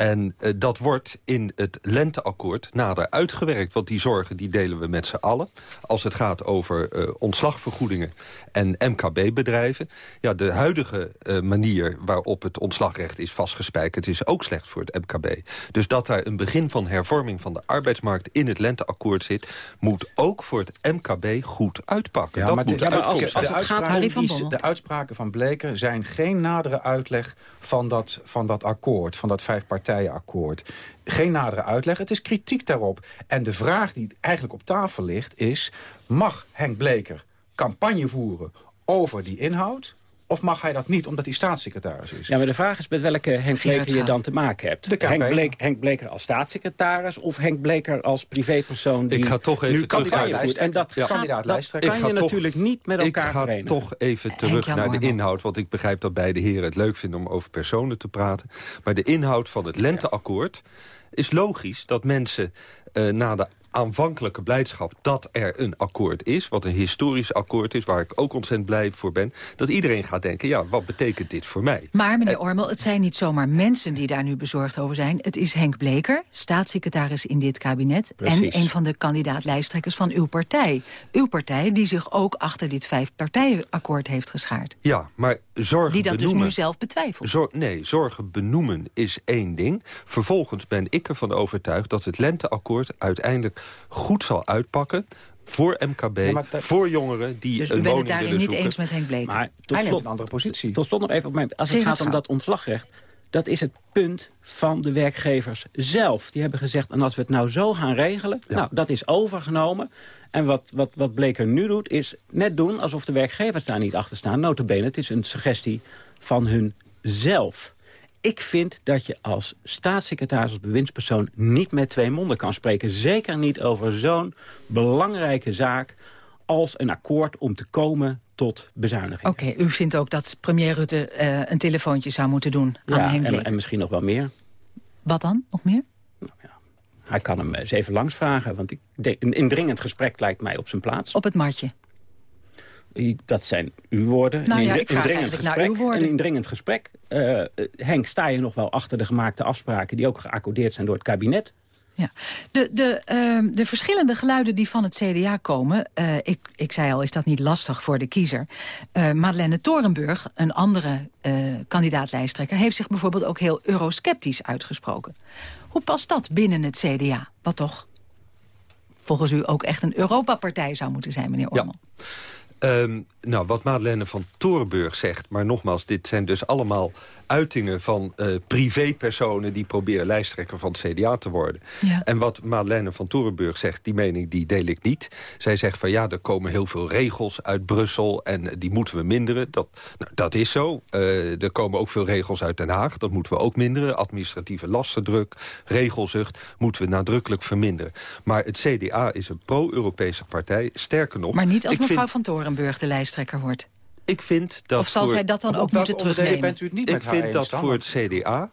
En eh, dat wordt in het lenteakkoord nader uitgewerkt. Want die zorgen die delen we met z'n allen. Als het gaat over eh, ontslagvergoedingen en MKB-bedrijven. Ja, de huidige eh, manier waarop het ontslagrecht is vastgespijkerd... is ook slecht voor het MKB. Dus dat daar een begin van hervorming van de arbeidsmarkt... in het lenteakkoord zit, moet ook voor het MKB goed uitpakken. Ja, dat maar, moet de, ja, maar als, als het gaat Harry van die- Bommel. de uitspraken van Bleker zijn geen nadere uitleg van dat, van dat akkoord, van dat vijfpartijenakkoord. Geen nadere uitleg, het is kritiek daarop. En de vraag die eigenlijk op tafel ligt is, mag Henk Bleker campagne voeren over die inhoud? Of mag hij dat niet, omdat hij staatssecretaris is? Ja, maar de vraag is met welke Henk Bleker je dan te maken hebt. Henk, Bleek, Henk Bleker als staatssecretaris of Henk Bleker als privépersoon die Ik ga toch even nu terug naar- voert. En dat, Ja. Kandidaat dat kan Ik je toch- natuurlijk niet met elkaar Ik ga verenigen. toch even terug naar de inhoud... want ik begrijp dat beide heren het leuk vinden om over personen te praten. Maar de inhoud van het lenteakkoord is logisch dat mensen... eh, na de aanvankelijke blijdschap dat er een akkoord is... wat een historisch akkoord is, waar ik ook ontzettend blij voor ben... dat iedereen gaat denken, ja, wat betekent dit voor mij? Maar meneer Ormel, het zijn niet zomaar mensen die daar nu bezorgd over zijn. Het is Henk Bleker, staatssecretaris in dit kabinet... Precies. en een van de kandidaat-lijsttrekkers van uw partij. Uw partij die zich ook achter dit vijfpartijenakkoord heeft geschaard. Ja, maar zorgen Die dat dus nu zelf betwijfelt. Zor- nee, zorgen benoemen is één ding. Vervolgens ben ik ervan overtuigd dat het lenteakkoord uiteindelijk goed zal uitpakken voor MKB, Ja, maar dat- voor jongeren die Dus een u bent het woning daarin willen niet zoeken. eens met Henk Bleker. Maar tot Hij slot, een andere positie. tot slot nog even op mijn, als het gaat om dat ontslagrecht. Dat is het punt van de werkgevers zelf. Die hebben gezegd, en als we het nou zo gaan regelen... nou, dat is overgenomen. En wat, wat, wat Bleker nu doet, is net doen alsof de werkgevers daar niet achter staan. Notabene, het is een suggestie van hun zelf. Ik vind dat je als staatssecretaris, als bewindspersoon... niet met twee monden kan spreken. Zeker niet over zo'n belangrijke zaak als een akkoord om te komen tot bezuiniging. Oké, u vindt ook dat premier Rutte eh, een telefoontje zou moeten doen aan Ja, Henk en, en misschien nog wel meer. Wat dan? Nog meer? Hij kan hem eens even langs vragen, want ik denk, een indringend gesprek lijkt mij op zijn plaats. Op het matje. Dat zijn uw woorden. Nou Een ja, ik vraag indringend gesprek. uw woorden. Een indringend gesprek. Eh, eh, Henk, sta je nog wel achter de gemaakte afspraken... die ook geaccordeerd zijn door het kabinet? Ja. De, de, ehm, de verschillende geluiden die van het CDA komen... eh, ik, ik zei al, is dat niet lastig voor de kiezer. Eh Madeleine Torenburg, een andere eh kandidaat-lijsttrekker... heeft zich bijvoorbeeld ook heel eurosceptisch uitgesproken. Hoe past dat binnen het CDA? Wat toch volgens u ook echt een Europapartij zou moeten zijn, meneer Ormel? Ehm, nou, wat Madeleine van Torenburg zegt... maar nogmaals, dit zijn dus allemaal uitingen van eh, privépersonen... die proberen lijsttrekker van het CDA te worden. Ja. En wat Madeleine van Torenburg zegt, die mening die deel ik niet. Zij zegt van ja, er komen heel veel regels uit Brussel... en die moeten we minderen. Dat, nou, dat is zo. Eh, er komen ook veel regels uit Den Haag. Dat moeten we ook minderen. Administratieve lastendruk, regelzucht... moeten we nadrukkelijk verminderen. Maar het CDA is een pro-Europese partij. Sterker nog... Maar niet als mevrouw vind- van Torenburg de lijsttrekker wordt. ik vind dat Of zal voor- zij dat dan ook moeten terugnemen? bent u het niet ik vind dat voor het CDA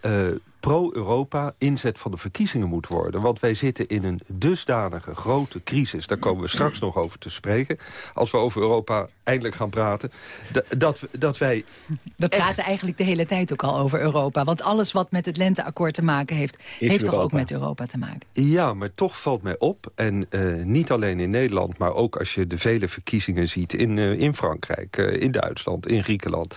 eh, pro-Europa inzet van de verkiezingen moet worden. Want wij zitten in een dusdanige grote crisis. Daar komen we straks nog over te spreken. Als we over Europa eindelijk gaan praten. Dat, dat wij We praten eigenlijk de hele tijd ook al over Europa. Want alles wat met het lenteakkoord te maken heeft... heeft toch ook met Europa te maken? Ja, maar toch valt mij op, en eh, niet alleen in Nederland... maar ook als je de vele verkiezingen ziet in, eh, in Frankrijk, eh, in Duitsland, in Griekenland...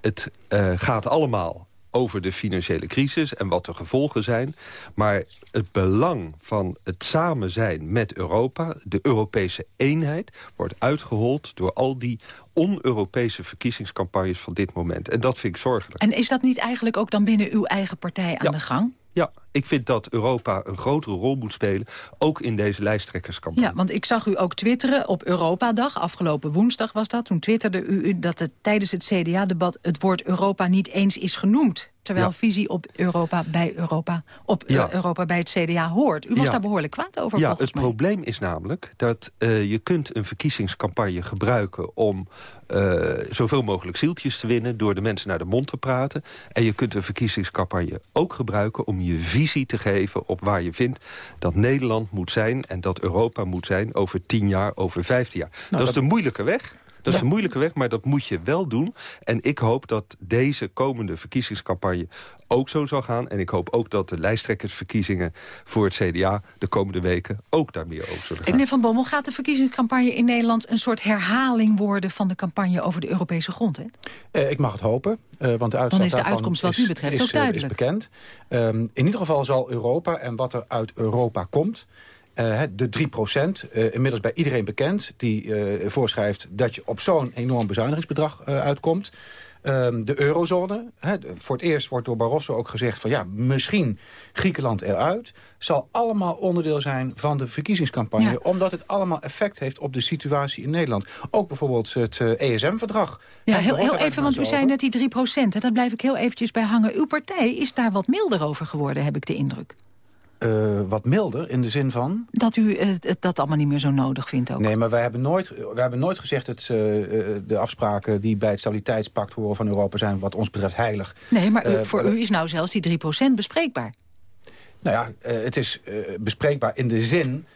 het gaat allemaal over de financiële crisis en wat de gevolgen zijn. Maar het belang van het samen zijn met Europa... de Europese eenheid wordt uitgehold door al die on-Europese verkiezingscampagnes van dit moment. En dat vind ik zorgelijk. En is dat niet eigenlijk ook dan binnen uw eigen partij aan Ja. de gang? Ja, ik vind dat Europa een grotere rol moet spelen, ook in deze lijsttrekkerscampagne. Ja, want ik zag u ook twitteren op Europadag, afgelopen woensdag was dat. Toen twitterde u dat het tijdens het CDA-debat het woord Europa niet eens is genoemd. Terwijl visie op Europa bij Europa, op eh, Europa bij het CDA hoort. U was daar behoorlijk kwaad over, Ja, het probleem is namelijk dat uh, je kunt een verkiezingscampagne gebruiken... om uh, zoveel mogelijk zieltjes te winnen door de mensen naar de mond te praten. En je kunt een verkiezingscampagne ook gebruiken om je visie te geven... op waar je vindt dat Nederland moet zijn en dat Europa moet zijn... over tien jaar, over vijftien jaar. Nou, dat is de moeilijke weg. Dat is een moeilijke weg, maar dat moet je wel doen. En ik hoop dat deze komende verkiezingscampagne ook zo zal gaan. En ik hoop ook dat de lijsttrekkersverkiezingen voor het CDA... de komende weken ook daar meer over zullen gaan. Meneer Van Bommel, gaat de verkiezingscampagne in Nederland... een soort herhaling worden van de campagne over de Europese grondwet? Uh, ik mag het hopen. Uh, want de Dan is de uitkomst wat u betreft is, ook duidelijk. Is bekend. Um, in ieder geval zal Europa en wat er uit Europa komt... Uh, de 3 procent, uh, inmiddels bij iedereen bekend... die uh, voorschrijft dat je op zo'n enorm bezuinigingsbedrag uitkomt. Um, de eurozone, hè, voor het eerst wordt door Barroso ook gezegd... van ja, misschien Griekenland eruit... zal allemaal onderdeel zijn van de verkiezingscampagne... Ja. omdat het allemaal effect heeft op de situatie in Nederland. Ook bijvoorbeeld het ESM-verdrag. Ja, heel, heel even, want u zei net die 3 procent. Daar blijf ik heel eventjes bij hangen. Uw partij is daar wat milder over geworden, heb ik de indruk. Uh, wat milder, in de zin van... Dat u uh, dat allemaal niet meer zo nodig vindt ook. Nee, maar wij hebben nooit, wij hebben nooit gezegd... dat uh, de afspraken die bij het stabiliteitspact horen van Europa zijn... wat ons betreft heilig. Nee, maar u, voor u is nou zelfs die 3% bespreekbaar. Nou ja, het is bespreekbaar in de zin...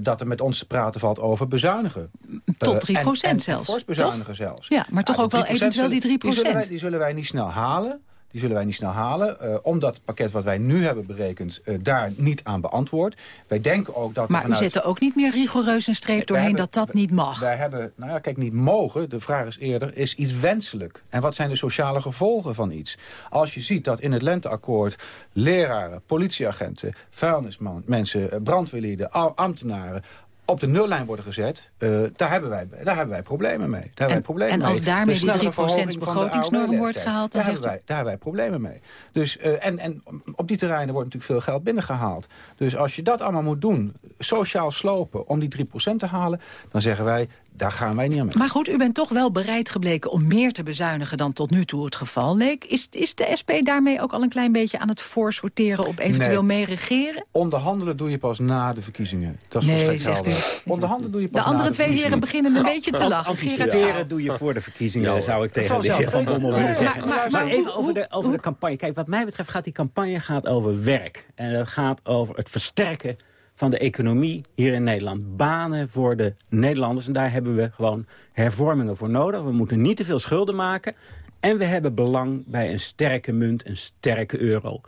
dat er met ons te praten valt over bezuinigen. Tot 3 en, en, zelfs. fors bezuinigen zelfs. Ja, maar toch ook wel eventueel die 3 die zullen, wij, die zullen wij niet snel halen die zullen wij niet snel halen. Uh, omdat het pakket wat wij nu hebben berekend uh, daar niet aan beantwoordt. Wij denken ook dat... Maar vanuit... u zet er ook niet meer rigoureus een streep doorheen hebben, dat dat niet mag. Wij hebben, nou ja, kijk, niet mogen. De vraag is eerder, is iets wenselijk? En wat zijn de sociale gevolgen van iets? Als je ziet dat in het lenteakkoord leraren, politieagenten, vuilnismensen, brandweerlieden, ambtenaren op de nullijn worden gezet, uh, daar, hebben wij, daar hebben wij problemen mee. Daar hebben en, wij problemen en als mee. daarmee die 3% begrotingsnorm wordt gehaald... Dan daar, hebben wij, daar hebben wij problemen mee. Dus, uh, en, en op die terreinen wordt natuurlijk veel geld binnengehaald. Dus als je dat allemaal moet doen, sociaal slopen om die 3% te halen... dan zeggen wij, daar gaan wij niet aan mee. Maar goed, u bent toch wel bereid gebleken om meer te bezuinigen dan tot nu toe het geval leek. Is, is de SP daarmee ook al een klein beetje aan het voorsorteren op eventueel nee. mee regeren? Onderhandelen doe je pas na de verkiezingen. Dat is nee, zegt u. Onderhandelen doe je pas De andere na de twee heren beginnen een beetje te lachen. Anticiperen doe je voor de verkiezingen, ja, zou ik tegen de heer Van Bommel willen zeggen. Maar, maar, even over de, over de campagne. Kijk, wat mij betreft gaat die campagne gaat over werk. En het gaat over het versterken van de economie hier in Nederland. Banen voor de Nederlanders. En daar hebben we gewoon hervormingen voor nodig. We moeten niet te veel schulden maken. En we hebben belang bij een sterke munt, een sterke euro.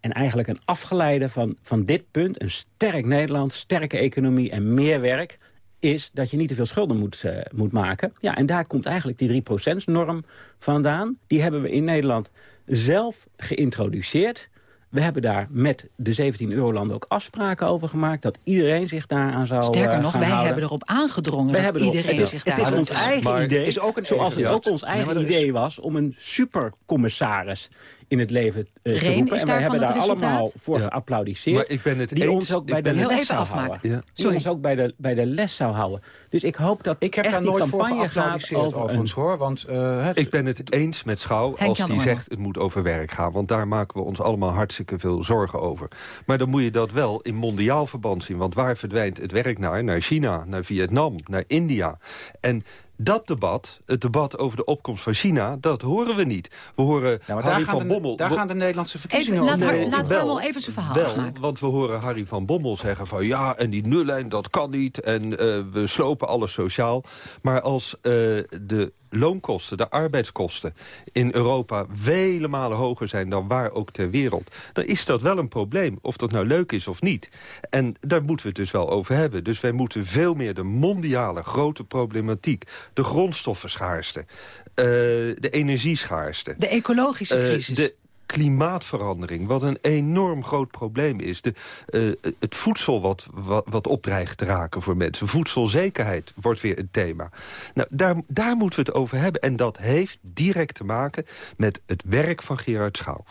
En eigenlijk een afgeleide van, van dit punt, een sterk Nederland, sterke economie en meer werk is dat je niet te veel schulden moet, uh, moet maken. Ja, en daar komt eigenlijk die 3%-norm vandaan. Die hebben we in Nederland zelf geïntroduceerd. We hebben daar met de 17 eurolanden ook afspraken over gemaakt... dat iedereen zich daaraan zou Sterker uh, nog, wij houden. hebben erop aangedrongen wij dat iedereen erop, zich daar het is ons eigen idee, is ook een zoals het ook ons eigen idee was... om een supercommissaris in het leven uh, te roepen. En wij hebben daar het resultaat? allemaal voor Ja. geapplaudisseerd. Maar ik ben het die eens- ons ook bij de ben het- les zou houden. Ja. Die ons ook bij de, bij de les zou houden. Dus ik hoop dat Ik heb echt daar die nooit voor campagne gaat over een hoor. Want uh, het, Ik ben het eens met Schouw Henk als die zegt het moet over werk gaan. Want daar maken we ons allemaal hartstikke veel zorgen over. Maar dan moet je dat wel in mondiaal verband zien. Want waar verdwijnt het werk naar? Naar China, naar Vietnam, naar India. En dat debat, het debat over de opkomst van China, dat horen we niet. We horen ja, Harry gaan van de, Bommel... daar gaan de Nederlandse verkiezingen Even, laat, over. Har- Nee, laat wel. Harmel even zijn verhaal Wel, want we horen Harry van Bommel zeggen van... ja, en die nullijn, dat kan niet. En eh, we slopen alles sociaal. Maar als eh, de loonkosten, de arbeidskosten... in Europa vele malen hoger zijn dan waar ook ter wereld... dan is dat wel een probleem, of dat nou leuk is of niet. En daar moeten we het dus wel over hebben. Dus wij moeten veel meer de mondiale grote problematiek... de grondstoffenschaarste, eh, de energieschaarste... De ecologische Eh, crisis. de klimaatverandering, wat een enorm groot probleem is. De, eh, het voedsel wat, wat, wat opdreigt te raken voor mensen. Voedselzekerheid wordt weer een thema. Nou, daar, daar moeten we het over hebben. En dat heeft direct te maken met het werk van Gerard Schouw.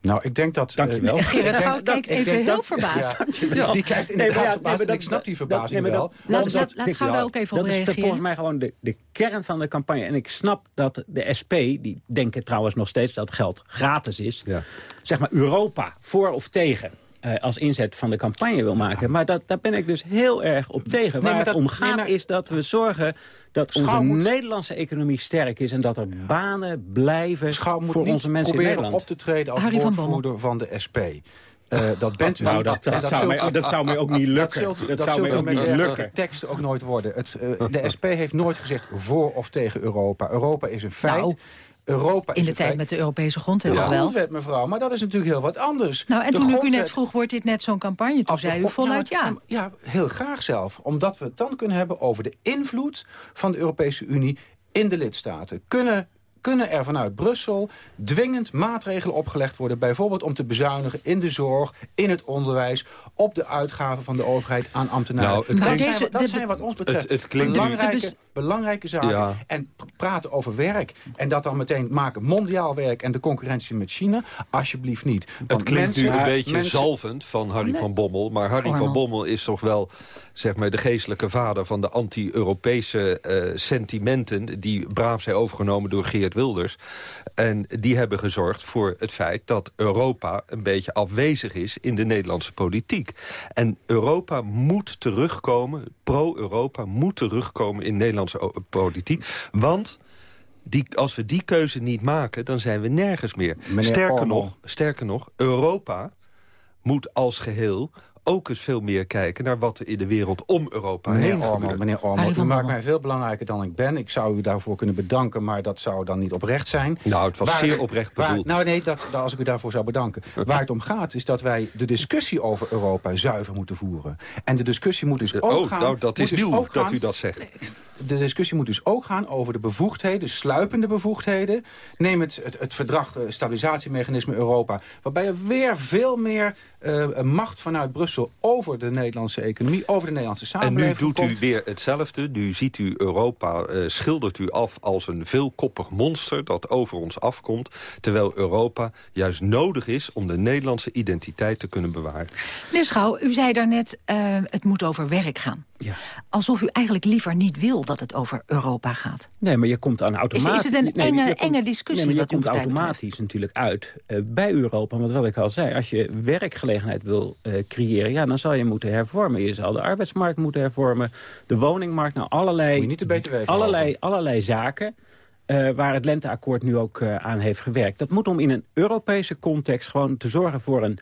Nou, ik denk dat... Dankjewel. Uh, Gerard Schouw kijkt even heel dat, verbaasd. Ja. Die kijkt inderdaad nee, ja, verbaasd nee, dat, ik snap die verbazing nee, wel. Laat, laat, laat daar ook even op reageren. Dat is volgens mij gewoon de, de kern van de campagne. En ik snap dat de SP, die denken trouwens nog steeds dat geld gratis is... Ja. zeg maar Europa, voor of tegen... Uh, als inzet van de campagne wil maken. Maar dat, daar ben ik dus heel erg op tegen. Waar nee, het om gaat nee, is dat we zorgen dat onze moet... Nederlandse economie sterk is... en dat er banen blijven voor onze mensen in Nederland. op te treden als Harry woordvoerder van, van de SP. Uh, dat bent u nou, dat, dat, dat, zou mij, dat, zou mij, ook niet lukken. Dat, zult, dat zou mij ook niet lukken. tekst ook nooit worden. Het, uh, de SP heeft nooit gezegd voor of tegen Europa. Europa is een feit. Nou, Europa in de tijd met de Europese grondwet ja, wel. De grondwet, mevrouw, maar dat is natuurlijk heel wat anders. Nou, en de toen grondwet... u net vroeg, wordt dit net zo'n campagne? Toen zei u voluit ja. Ja, heel graag zelf. Omdat we het dan kunnen hebben over de invloed van de Europese Unie in de lidstaten. Kunnen kunnen er vanuit Brussel dwingend maatregelen opgelegd worden... bijvoorbeeld om te bezuinigen in de zorg, in het onderwijs... op de uitgaven van de overheid aan ambtenaren. Nou, het dat klinkt, zijn, dat zijn wat ons betreft het, het klinkt belangrijke, belangrijke zaken. Ja. En praten over werk en dat dan meteen maken mondiaal werk... en de concurrentie met China, alsjeblieft niet. Want het klinkt mensen, nu een beetje mensen, zalvend van Harry nee. van Bommel... maar Harry van Bommel is toch wel zeg maar, de geestelijke vader van de anti-Europese uh, sentimenten... die braaf zijn overgenomen door Geert Wilders. En die hebben gezorgd voor het feit dat Europa een beetje afwezig is... in de Nederlandse politiek. En Europa moet terugkomen, pro-Europa moet terugkomen in de Nederlandse politiek. Want... Die, als we die keuze niet maken, dan zijn we nergens meer. Sterker nog, sterker nog, Europa moet als geheel ook eens veel meer kijken naar wat er in de wereld om Europa meneer heen Orman, Meneer Orman, u maakt mij veel belangrijker dan ik ben. Ik zou u daarvoor kunnen bedanken, maar dat zou dan niet oprecht zijn. Nou, het was waar, zeer oprecht bedoeld. Waar, nou nee, dat, als ik u daarvoor zou bedanken. waar het om gaat is dat wij de discussie over Europa zuiver moeten voeren. En de discussie moet dus ook oh, gaan... Nou, dat is dus nieuw dat gaan, u dat zegt. De discussie moet dus ook gaan over de bevoegdheden, sluipende bevoegdheden. Neem het, het, het verdrag uh, stabilisatiemechanisme Europa... waarbij er weer veel meer uh, macht vanuit Brussel over de Nederlandse economie, over de Nederlandse samenleving En nu doet komt. u weer hetzelfde. Nu ziet u Europa, uh, schildert u af als een veelkoppig monster dat over ons afkomt. Terwijl Europa juist nodig is om de Nederlandse identiteit te kunnen bewaren. Meneer Schouw, u zei daarnet, uh, het moet over werk gaan. Ja. Alsof u eigenlijk liever niet wil dat het over Europa gaat. Nee, maar je komt aan automatisch... Is, is het een nee, enge, komt, enge discussie nee, maar je wat komt automatisch betreft? natuurlijk uit uh, bij Europa. Want wat ik al zei, als je werkgelegenheid wil uh, creëren... Ja, dan zal je moeten hervormen. Je zal de arbeidsmarkt moeten hervormen. De woningmarkt, nou allerlei, niet de BTW allerlei, allerlei zaken... Uh, waar het Lenteakkoord nu ook uh, aan heeft gewerkt. Dat moet om in een Europese context gewoon te zorgen voor een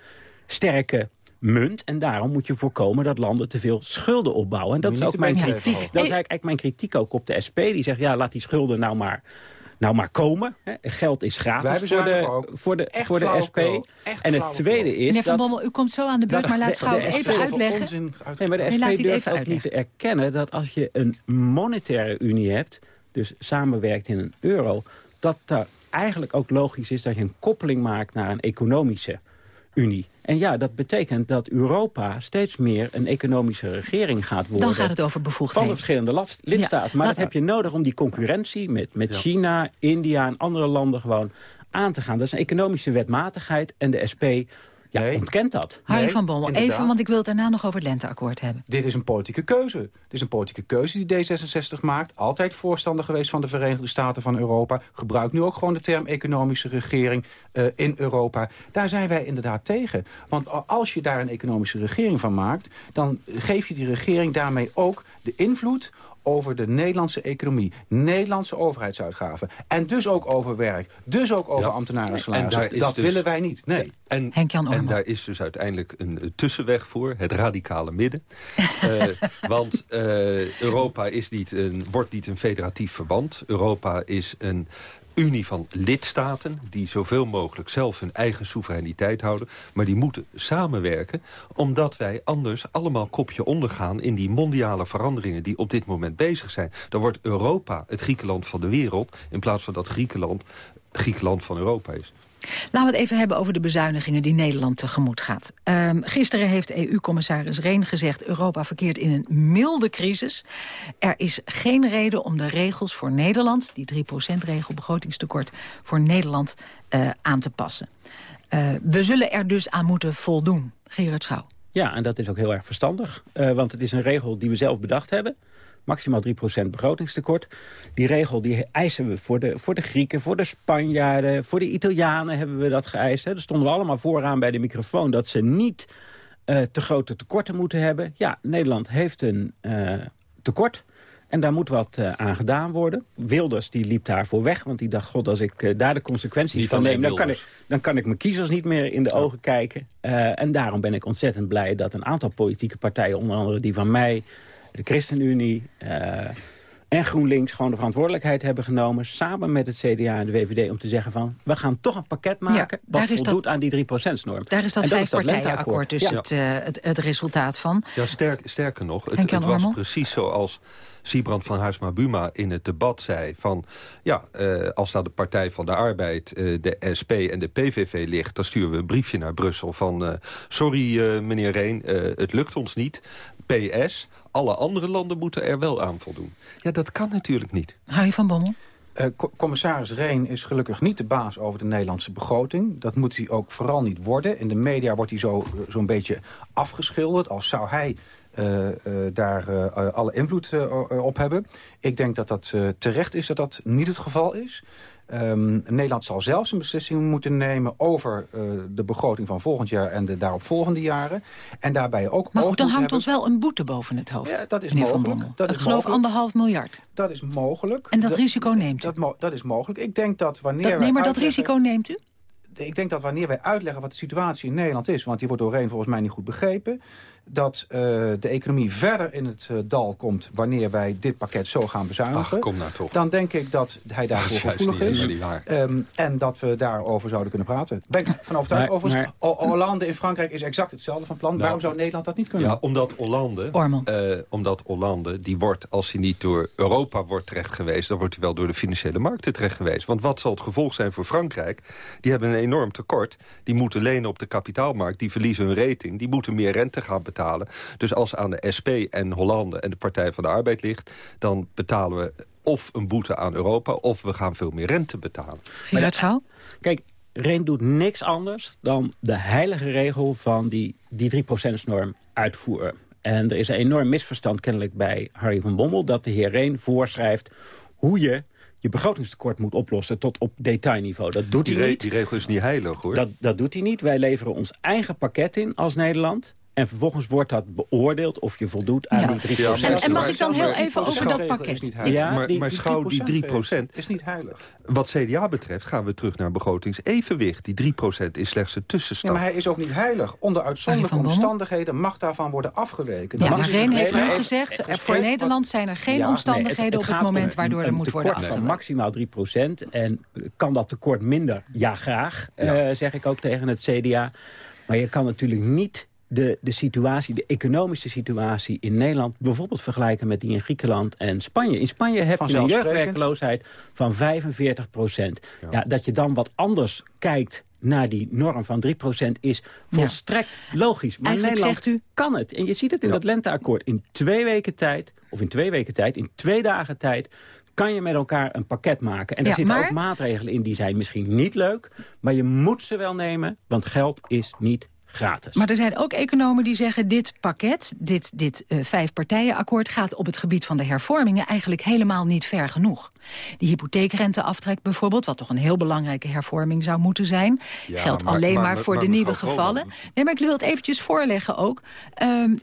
sterke munt. En daarom moet je voorkomen dat landen te veel schulden opbouwen. En dat is ook mijn kritiek. Dat is eigenlijk mijn kritiek ook op de SP. Die zegt, ja, laat die schulden nou maar nou maar komen. Hè. Geld is gratis voor de, voor de, voor de SP. En het tweede is Meneer Van dat... Bommel, u komt zo aan de beurt, maar laat Schouw even uitleggen. Nee, maar de SP nee, durft ook niet te erkennen dat als je een monetaire unie hebt... dus samenwerkt in een euro... dat daar eigenlijk ook logisch is dat je een koppeling maakt naar een economische unie. En ja, dat betekent dat Europa steeds meer een economische regering gaat worden. Dan gaat het over bevoegdheden. Van de verschillende lidstaten. Ja, maar dat heb je nodig om die concurrentie met, met ja. China, India en andere landen gewoon aan te gaan. Dat is een economische wetmatigheid en de SP ja, nee. ontkent dat. Harry nee, van Bommel, inderdaad. even, want ik wil het daarna nog over het lenteakkoord hebben. Dit is een politieke keuze. Dit is een politieke keuze die D66 maakt. Altijd voorstander geweest van de Verenigde Staten van Europa. Gebruikt nu ook gewoon de term economische regering uh, in Europa. Daar zijn wij inderdaad tegen. Want als je daar een economische regering van maakt... dan geef je die regering daarmee ook de invloed over de Nederlandse economie, Nederlandse overheidsuitgaven. En dus ook over werk, dus ook over ja. ambtenarensalarissen. Dat dus, willen wij niet, nee. En, en daar is dus uiteindelijk een tussenweg voor, het radicale midden. uh, want uh, Europa is niet een, wordt niet een federatief verband. Europa is een unie van lidstaten... die zoveel mogelijk zelf hun eigen soevereiniteit houden. Maar die moeten samenwerken... omdat wij anders allemaal kopje ondergaan... in die mondiale veranderingen die op dit moment bezig zijn. Dan wordt Europa het Griekenland van de wereld... in plaats van dat Griekenland Griekenland van Europa is. Laten we het even hebben over de bezuinigingen die Nederland tegemoet gaat. Um, gisteren heeft EU-commissaris Reen gezegd... Europa verkeert in een milde crisis. Er is geen reden om de regels voor Nederland... die 3%-regel begrotingstekort voor Nederland uh, aan te passen. Uh, we zullen er dus aan moeten voldoen. Gerard Schouw. Ja, en dat is ook heel erg verstandig. Uh, want het is een regel die we zelf bedacht hebben. Maximaal 3% begrotingstekort. Die regel die eisen we voor de, voor de Grieken, voor de Spanjaarden... voor de Italianen hebben we dat geëist. Hè. Daar stonden we allemaal vooraan bij de microfoon... dat ze niet uh, te grote tekorten moeten hebben. Ja, Nederland heeft een tekort... En daar moet wat uh, aan gedaan worden. Wilders die liep daarvoor weg, want die dacht... god, als ik uh, daar de consequenties niet van neem... Dan kan, ik, dan kan ik mijn kiezers niet meer in de ogen kijken. Uh, en daarom ben ik ontzettend blij dat een aantal politieke partijen... onder andere die van mij, de ChristenUnie en GroenLinks... gewoon de verantwoordelijkheid hebben genomen... samen met het CDA en de VVD om te zeggen van... we gaan toch een pakket maken ja, wat voldoet dat, aan die 3%-norm. Daar is dat vijfpartijenakkoord dus ja. het, het, het, resultaat van. Ja, sterk, sterker nog, het, het was precies zoals... Siebrand van Huisma Buma in het debat zei van... ja, uh, als daar de Partij van de Arbeid, uh, de SP en de PVV ligt... dan sturen we een briefje naar Brussel van... Uh, sorry meneer Reen, het lukt ons niet. PS, alle andere landen moeten er wel aan voldoen. Ja, dat kan natuurlijk niet. Harry van Bommel? Uh, commissaris Reen is gelukkig niet de baas over de Nederlandse begroting. Dat moet hij ook vooral niet worden. In de media wordt hij zo'n zo, zo beetje afgeschilderd... als zou hij uh, uh, daar uh, alle invloed op hebben. Ik denk dat dat terecht is dat dat niet het geval is. Um, Nederland zal zelfs een beslissing moeten nemen over de begroting van volgend jaar en de daaropvolgende jaren. En daarbij ook... Maar goed, dan hangt ons wel een boete boven het hoofd, ja, dat is mogelijk. Dat is ik geloof mogelijk. anderhalf miljard. Dat is mogelijk. En dat, dat risico neemt u? Dat, dat, is mogelijk. Ik denk dat wanneer... Dat, nee, maar dat risico neemt u? Ik denk dat wanneer wij uitleggen wat de situatie in Nederland is... want die wordt doorheen volgens mij niet goed begrepen dat uh, de economie verder in het uh, dal komt... wanneer wij dit pakket zo gaan bezuinigen... Ach, kom nou toch. dan denk ik dat hij daarvoor gevoelig is. Um, en dat we daarover zouden kunnen praten. Ben ik van overtuigd. Overigens, maar... Hollande in Frankrijk is exact hetzelfde van plan. Nou, Waarom zou Nederland dat niet kunnen? Ja, omdat Hollande, uh, omdat Hollande, die wordt, als hij niet door Europa wordt terecht geweest... dan wordt hij wel door de financiële markten terecht geweest. Want wat zal het gevolg zijn voor Frankrijk? Die hebben een enorm tekort. Die moeten lenen op de kapitaalmarkt. Die verliezen hun rating. Die moeten meer rente gaan betalen dus als aan de SP en Hollande en de Partij van de Arbeid ligt... dan betalen we of een boete aan Europa... of we gaan veel meer rente betalen. Gerard Schouw? Kijk, Reen doet niks anders dan de heilige regel van die, die 3%-norm uitvoeren. En er is een enorm misverstand kennelijk bij Harry van Bommel... dat de heer Reen voorschrijft hoe je je begrotingstekort moet oplossen tot op detailniveau. Dat doet die hij niet. Die regel is niet heilig, hoor. Dat, dat doet hij niet. Wij leveren ons eigen pakket in als Nederland. En vervolgens wordt dat beoordeeld of je voldoet aan die 3 En, en, mag ik dan heel even over dat pakket? Ja, maar, die, maar schouw die 3% is niet heilig. Wat CDA betreft gaan we terug naar begrotingsevenwicht. Die 3% is slechts een tussenstap. Ja, maar hij is ook niet heilig. Onder uitzonderlijke omstandigheden mag daarvan worden afgeweken. Ja, maar Reen heeft nu gezegd, voor Nederland zijn er geen omstandigheden op het moment waardoor er moet worden afgeweken. maximaal 3% En kan dat tekort minder? Ja, graag, uh, zeg ik ook tegen het CDA. Maar je kan natuurlijk niet de, de situatie, de economische situatie in Nederland... bijvoorbeeld vergelijken met die in Griekenland en Spanje. In Spanje heb je een jeugdwerkloosheid van 45 procent. Ja. dat je dan wat anders kijkt naar die norm van 3% is volstrekt logisch. Maar Eigenlijk Nederland zegt u... kan het. En je ziet het in dat lenteakkoord. In twee weken tijd, of in twee weken tijd, in twee dagen tijd kan je met elkaar een pakket maken. En daar zitten ook maatregelen in die zijn misschien niet leuk... maar je moet ze wel nemen, want geld is niet gratis. Maar er zijn ook economen die zeggen... dit pakket, dit, dit uh, vijfpartijenakkoord... gaat op het gebied van de hervormingen eigenlijk helemaal niet ver genoeg. Die hypotheekrenteaftrek bijvoorbeeld... wat toch een heel belangrijke hervorming zou moeten zijn... geldt alleen maar, voor de nieuwe gevallen. Nee, maar ik wil het eventjes voorleggen ook... Um,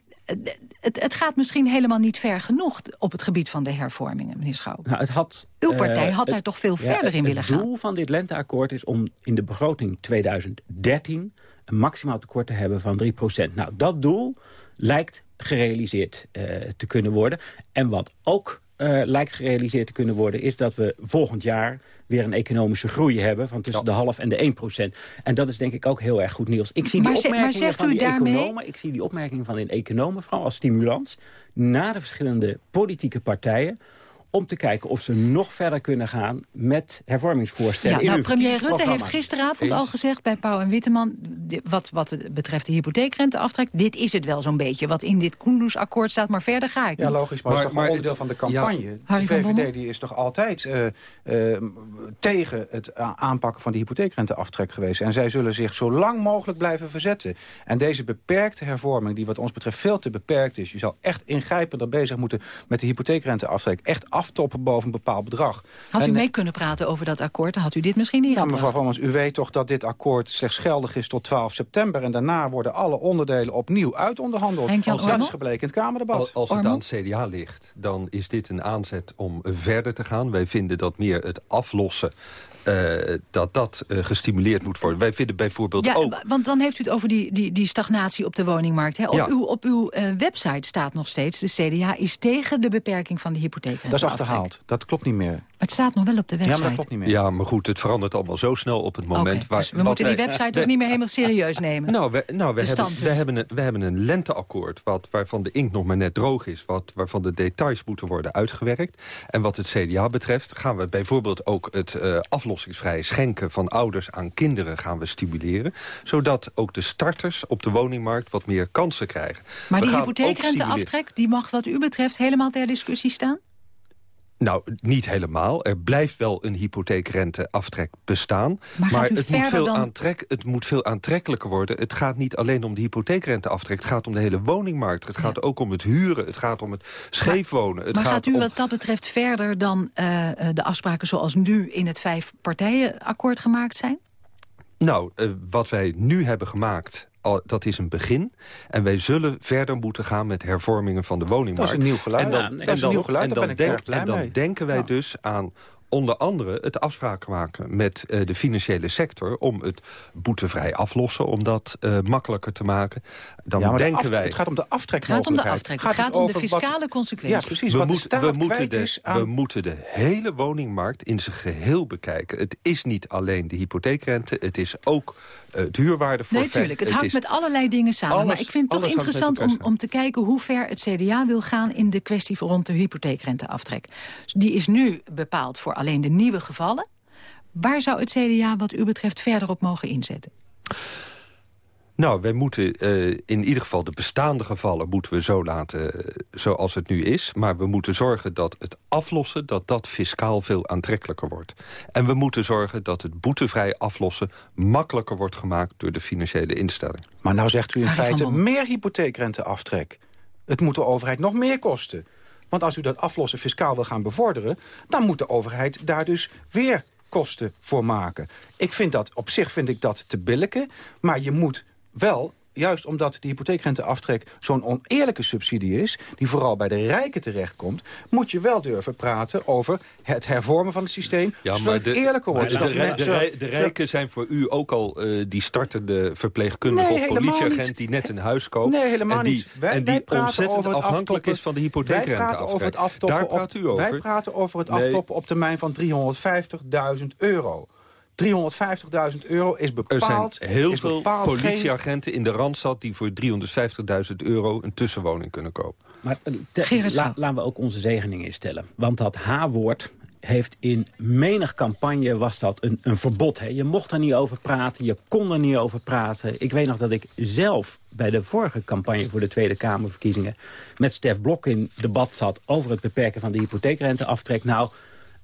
het, het, gaat misschien helemaal niet ver genoeg op het gebied van de hervormingen, meneer Schouw. Nou, het had, Uw partij had daar toch veel verder in willen gaan. Het doel van dit lenteakkoord is om in de begroting 2013 een maximaal tekort te hebben van 3% Nou, dat doel lijkt gerealiseerd uh, te kunnen worden. En wat ook uh, lijkt gerealiseerd te kunnen worden... is dat we volgend jaar weer een economische groei hebben... van tussen de half en de 1 procent. En dat is denk ik ook heel erg goed nieuws. Ik zie die opmerkingen van die daarmee... economen, ik zie die opmerkingen van de economen vooral als stimulans... naar de verschillende politieke partijen om te kijken of ze nog verder kunnen gaan met hervormingsvoorstellen. Ja, nou, premier Rutte heeft gisteravond al gezegd bij Pauw en Witteman... wat, wat betreft de hypotheekrenteaftrek... dit is het wel zo'n beetje wat in dit Koendersakkoord staat... maar verder ga ik Ja, niet. logisch, maar, dat is toch een onderdeel van de campagne. Harry de? VVD die is toch altijd eh, eh, tegen het aanpakken van de hypotheekrenteaftrek geweest. En zij zullen zich zo lang mogelijk blijven verzetten. En deze beperkte hervorming, die wat ons betreft veel te beperkt is... je zal echt ingrijpender bezig moeten met de hypotheekrenteaftrek. Echt aftoppen boven een bepaald bedrag. Had u mee kunnen praten over dat akkoord? Dan had u dit misschien niet ja, gebracht. mevrouw Vromans, u weet toch dat dit akkoord slechts geldig is tot 12 september... en daarna worden alle onderdelen opnieuw uitonderhandeld. Als dat is gebleken in het Kamerdebat. Al- Als het aan het CDA ligt, dan is dit een aanzet om verder te gaan. Wij vinden dat meer het aflossen... eh, dat dat eh, gestimuleerd moet worden. Wij vinden bijvoorbeeld Ja, ook... wa- want dan heeft u het over die, die, die stagnatie op de woningmarkt. Hè? Op Ja. uw, op uw eh, website staat nog steeds... de CDA is tegen de beperking van de Dat is achterhaald. Dat klopt niet meer. Maar het staat nog wel op de website. Ja, maar goed, het verandert allemaal zo snel op het moment. Oké, waar, dus we wat moeten die website we- ook niet meer helemaal serieus nemen. Nou, we, nou we, hebben, we, hebben een, we hebben een lenteakkoord... Wat, waarvan de inkt nog maar net droog is... Wat, waarvan de details moeten worden uitgewerkt. En wat het CDA betreft gaan we bijvoorbeeld ook... het eh, schenken van ouders aan kinderen gaan we stimuleren. Zodat ook de starters op de woningmarkt wat meer kansen krijgen. Maar We die hypotheekrenteaftrek... die mag wat u betreft helemaal ter discussie staan? Nou, niet helemaal. Er blijft wel een hypotheekrenteaftrek bestaan. Maar het, moet veel dan- aantrek, het moet veel aantrekkelijker worden. Het gaat niet alleen om de hypotheekrenteaftrek. Het gaat om de hele woningmarkt. Het gaat ook om het huren. Het gaat om het scheefwonen. Het maar gaat gaat u om... wat dat betreft verder dan eh, eh, de afspraken... zoals nu in het vijf-partijenakkoord gemaakt zijn? Nou, eh, wat wij nu hebben gemaakt... Dat is een begin. En wij zullen verder moeten gaan met hervormingen van de woningmarkt. Dat is een nieuw geluid. En dan, Ja, en dan, en dan, denk- en denken wij dus aan onder andere het afspraken maken met eh, de financiële sector... om het boetevrij aflossen, om dat eh, makkelijker te maken. Dan Ja, maar de denken wij... Het gaat om de Het gaat om de aftrekmogelijkheid. aftrek. Het gaat om de wat- fiscale consequenties. Ja, precies. we, wat de moeten- staat we, moeten kwijt de, aan... we moeten de hele woningmarkt in zijn geheel bekijken. Het is niet alleen de hypotheekrente, het is ook eh, het huurwaardeforfait. Nee, tuurlijk. Het, hangt met allerlei dingen samen. alles- maar ik vind het toch interessant om, om te kijken... hoe ver het CDA wil gaan in de kwestie rond de hypotheekrenteaftrek. Die is nu bepaald voor alleen de nieuwe gevallen. Waar zou het CDA wat u betreft verder op mogen inzetten? Nou, wij moeten eh, in ieder geval de bestaande gevallen moeten we zo laten eh, zoals het nu is. Maar we moeten zorgen dat het aflossen, dat dat fiscaal veel aantrekkelijker wordt. En we moeten zorgen dat het boetevrij aflossen makkelijker wordt gemaakt door de financiële instelling. Maar nou zegt u in van feite meer hypotheekrenteaftrek. Het moet de overheid nog meer kosten. Want als u dat aflossen fiscaal wil gaan bevorderen... dan moet de overheid daar dus weer kosten voor maken. Ik vind dat, op zich vind ik dat te billijken. Maar je moet wel, juist omdat de hypotheekrenteaftrek... zo'n oneerlijke subsidie is, die vooral bij de rijken terechtkomt... moet je wel durven praten over het hervormen van het systeem... zodat het eerlijker wordt. de, de, de, de rijken zijn voor u ook al eh, die startende verpleegkundige Nee, of politieagent... niet. die net een huis koopt. Nee, helemaal en die, niet. Wij, en die ontzettend afhankelijk is van de hypotheekrenteaftrek. Daar praat u over. Wij praten over het Nee. aftoppen op termijn van 350.000 euro. 350.000 euro is Er bepaald... zijn heel veel geen- politieagenten in de Randstad... die voor 350.000 euro een tussenwoning kunnen kopen. Maar eh, te- la- laten we ook onze zegening instellen. Want dat H-woord heeft in menig campagne was dat een, een verbod. Hè? Je mocht er niet over praten, je kon er niet over praten. Ik weet nog dat ik zelf bij de vorige campagne voor de Tweede Kamerverkiezingen... met Stef Blok in debat zat over het beperken van de hypotheekrenteaftrek. Nou,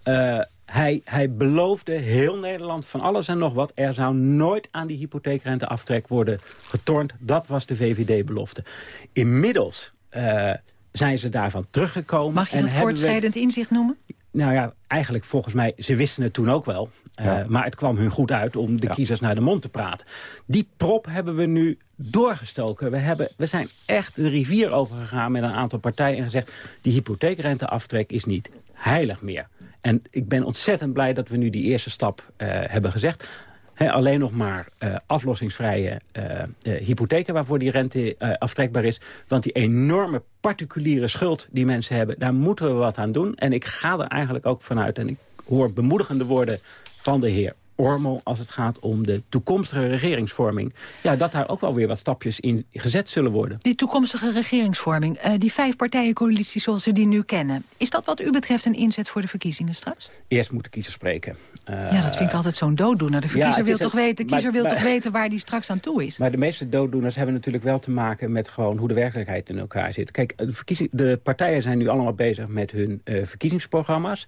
eh, hij, hij beloofde heel Nederland van alles en nog wat. Er zou nooit aan die hypotheekrenteaftrek worden getornd. Dat was de VVD-belofte. Inmiddels eh, zijn ze daarvan teruggekomen. Mag je en dat hebben we- voortschrijdend inzicht noemen? nou ja, eigenlijk volgens mij, ze wisten het toen ook wel. Eh, Ja. Maar het kwam hun goed uit om de kiezers naar de mond te praten. Die prop hebben we nu doorgestoken. We, hebben, we zijn echt de rivier overgegaan met een aantal partijen... en gezegd, die hypotheekrenteaftrek is niet heilig meer. En ik ben ontzettend blij dat we nu die eerste stap eh, hebben gezegd. Alleen nog maar eh, aflossingsvrije eh, hypotheken waarvoor die rente aftrekbaar is. Want die enorme particuliere schuld die mensen hebben, daar moeten we wat aan doen. En ik ga er eigenlijk ook vanuit, en ik hoor bemoedigende woorden van de heer Ormel als het gaat om de toekomstige regeringsvorming... Ja, dat daar ook wel weer wat stapjes in gezet zullen worden. Die toekomstige regeringsvorming, uh, die vijf partijencoalitie zoals we die nu kennen... is dat wat u betreft een inzet voor de verkiezingen straks? Eerst moet de kiezer spreken. Uh, ja, dat vind ik altijd zo'n dooddoener. De, verkiezer wil, toch, weten, de kiezer wil toch weten waar die straks aan toe is? Maar de meeste dooddoeners hebben natuurlijk wel te maken... met gewoon hoe de werkelijkheid in elkaar zit. Kijk, de, de partijen zijn nu allemaal bezig met hun uh, verkiezingsprogramma's.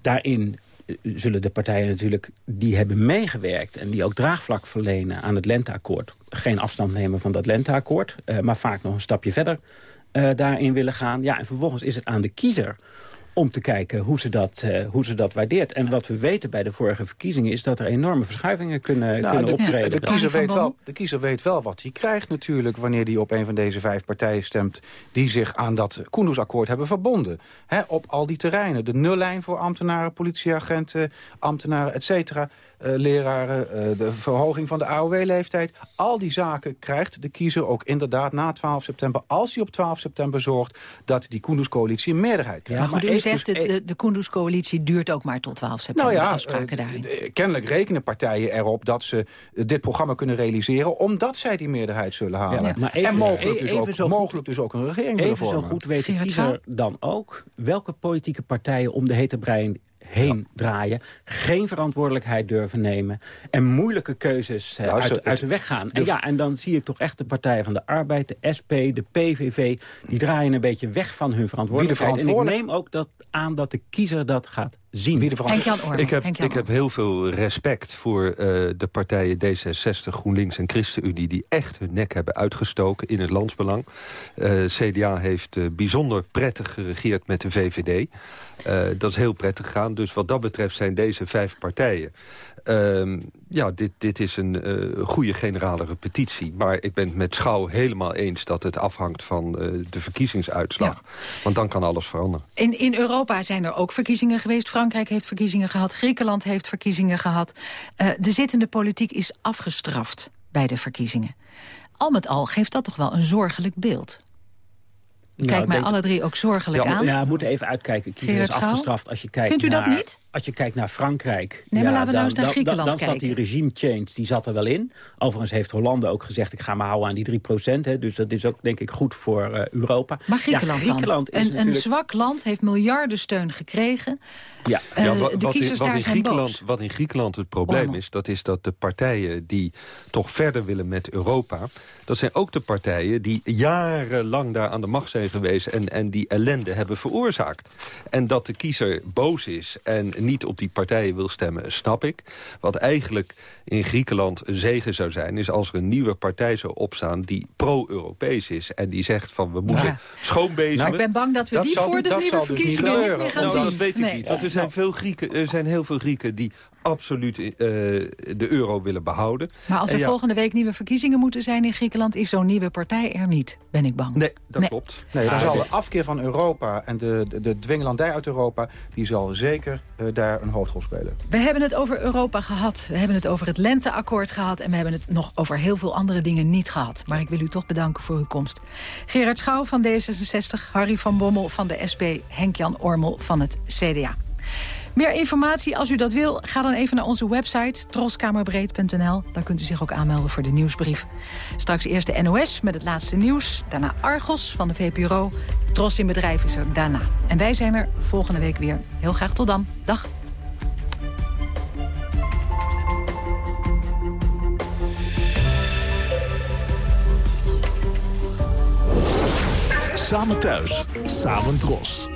Daarin zullen de partijen natuurlijk die hebben meegewerkt... en die ook draagvlak verlenen aan het lenteakkoord... geen afstand nemen van dat lenteakkoord... Uh, maar vaak nog een stapje verder uh, daarin willen gaan. Ja, en vervolgens is het aan de kiezer om te kijken hoe ze, dat, uh, hoe ze dat waardeert. En wat we weten bij de vorige verkiezingen... is dat er enorme verschuivingen kunnen, nou, kunnen de, optreden. De, de, kiezer weet wel, de kiezer weet wel wat hij krijgt natuurlijk... wanneer hij op een van deze vijf partijen stemt... die zich aan dat Koendersakkoord hebben verbonden. He, op al die terreinen. De nullijn voor ambtenaren, politieagenten, ambtenaren, et cetera... Uh, leraren, uh, de verhoging van de AOW-leeftijd. Al die zaken krijgt de kiezer ook inderdaad na 12 september... als hij op 12 september zorgt dat die Koenderscoalitie een meerderheid krijgt. Ja, maar u zegt, het, de, de Koenderscoalitie duurt ook maar tot 12 september. Nou ja, afspraken daarin. Uh, kennelijk rekenen partijen erop dat ze dit programma kunnen realiseren... omdat zij die meerderheid zullen halen. Ja, maar even, en mogelijk, dus, ook, zo mogelijk dus ook een regering Even zo goed weet de kiezer dan ook welke politieke partijen om de hete brein heen draaien. Geen verantwoordelijkheid durven nemen. En moeilijke keuzes uh, uit, uit, de weg gaan. En, ja, en dan zie ik toch echt de Partijen van de Arbeid, de SP, de PVV... die draaien een beetje weg van hun verantwoordelijkheid. En ik neem ook dat aan dat de kiezer dat gaat zien. Wie de Orman, ik heb, ik heb heel veel respect voor uh, de partijen D66, GroenLinks en ChristenUnie... die echt hun nek hebben uitgestoken in het landsbelang. Uh, CDA heeft uh, bijzonder prettig geregeerd met de VVD. dat is heel prettig gegaan. Dus wat dat betreft zijn deze vijf partijen... Uh, ja, dit, dit is een uh, goede generale repetitie. Maar ik ben het met Schouw helemaal eens dat het afhangt van uh, de verkiezingsuitslag. Ja. Want dan kan alles veranderen. In, in Europa zijn er ook verkiezingen geweest. Frankrijk heeft verkiezingen gehad. Griekenland heeft verkiezingen gehad. Uh, de zittende politiek is afgestraft bij de verkiezingen. Al met al geeft dat toch wel een zorgelijk beeld. Kijk nou, mij denk... alle drie ook zorgelijk ja, aan. Ja, we moeten even uitkijken. Kiezer is afgestraft als je kijkt Vindt u naar, dat niet? Als je kijkt naar Frankrijk... Nee, maar ja, laten we dan, nou eens naar Griekenland dan, dan kijken. zat die regime change, die zat er wel in. Overigens heeft Hollande ook gezegd... ik ga me houden aan die 3 procent. Dus dat is ook, denk ik, goed voor uh, Europa. Maar Griekenland, ja, Griekenland dan? Is een, natuurlijk... een zwak land heeft miljardensteun gekregen. Ja. Uh, ja, wat, de wat, kiezers in, wat, daar in zijn Griekenland, boos. wat in Griekenland het probleem is... dat is dat de partijen die toch verder willen met Europa... dat zijn ook de partijen die jarenlang daar aan de macht zijn geweest... en, en die ellende hebben veroorzaakt. En dat de kiezer boos is en niet op die partijen wil stemmen, snap ik. Wat eigenlijk in Griekenland een zegen zou zijn... is als er een nieuwe partij zou opstaan die pro-Europees is... en die zegt van we moeten Ja. schoonbezemen. Nou, ik ben bang dat we die voor de nieuwe dus verkiezingen niet meer gaan Nou, zien. dat weet ik Nee. niet. Want er zijn, veel Grieken, er zijn heel veel Grieken die absoluut eh, de euro willen behouden. Maar als er ja, volgende week nieuwe verkiezingen moeten zijn in Griekenland... is zo'n nieuwe partij er niet, ben ik bang. Nee, dat Nee. klopt. Nee, dan Ah, zal de- de afkeer van Europa en de, de, de dwingelandij uit Europa... die zal zeker eh, daar een hoofdrol spelen. We hebben het over Europa gehad. We hebben het over het lenteakkoord gehad. En we hebben het nog over heel veel andere dingen niet gehad. Maar ik wil u toch bedanken voor uw komst. Gerard Schouw van D66, Harry van Bommel van de SP... Henk-Jan Ormel van het CDA. Meer informatie als u dat wil, ga dan even naar onze website troskamerbreed.nl. Daar kunt u zich ook aanmelden voor de nieuwsbrief. Straks eerst de NOS met het laatste nieuws. Daarna Argos van de VPRO. Tros in bedrijf is er daarna. En wij zijn er volgende week weer. Heel graag tot dan. Dag. Samen thuis, samen dros.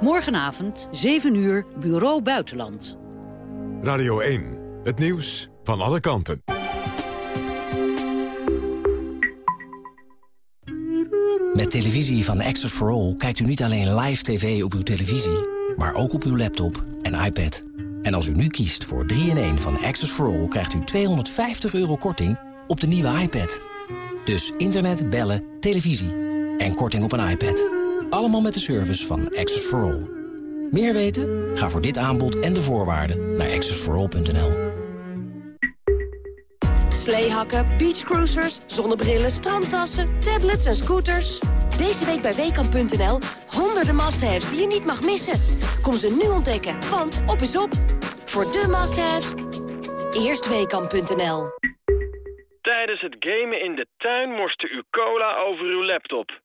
Morgenavond, 7 uur, Bureau Buitenland. Radio 1, het nieuws van alle kanten. Met televisie van Access for All kijkt u niet alleen live tv op uw televisie... maar ook op uw laptop en iPad. En als u nu kiest voor 3-in-1 van Access for All... krijgt u 250 euro korting op de nieuwe iPad. Dus internet, bellen, televisie en korting op een iPad. Allemaal met de service van Access for All. Meer weten? Ga voor dit aanbod en de voorwaarden naar accessforall.nl. Sleehakken, beachcruisers, zonnebrillen, strandtassen, tablets en scooters. Deze week bij Weekamp.nl honderden must-haves die je niet mag missen. Kom ze nu ontdekken, want op is op. Voor de must-haves, eerst Weekamp.nl. Tijdens het gamen in de tuin morste u cola over uw laptop.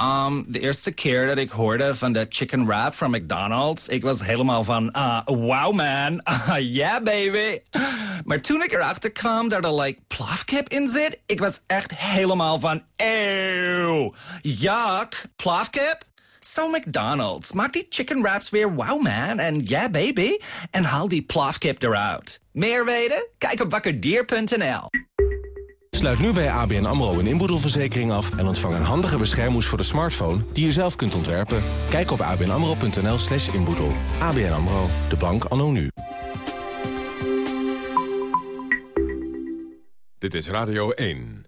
Um, de eerste keer dat ik hoorde van de chicken wrap van McDonald's... ik was helemaal van, uh, wow man, uh, yeah baby. Maar toen ik erachter kwam dat er like plafkip in zit... ik was echt helemaal van, eeuw, yuck, plafkip? So McDonald's, maak die chicken wraps weer wow man en yeah baby... en haal die plafkip eruit. Meer weten? Kijk op wakkerdier.nl. Sluit nu bij ABN AMRO een inboedelverzekering af... en ontvang een handige beschermhoes voor de smartphone die je zelf kunt ontwerpen. Kijk op abnamro.nl slash inboedel. ABN AMRO, de bank anno nu. Dit is Radio 1.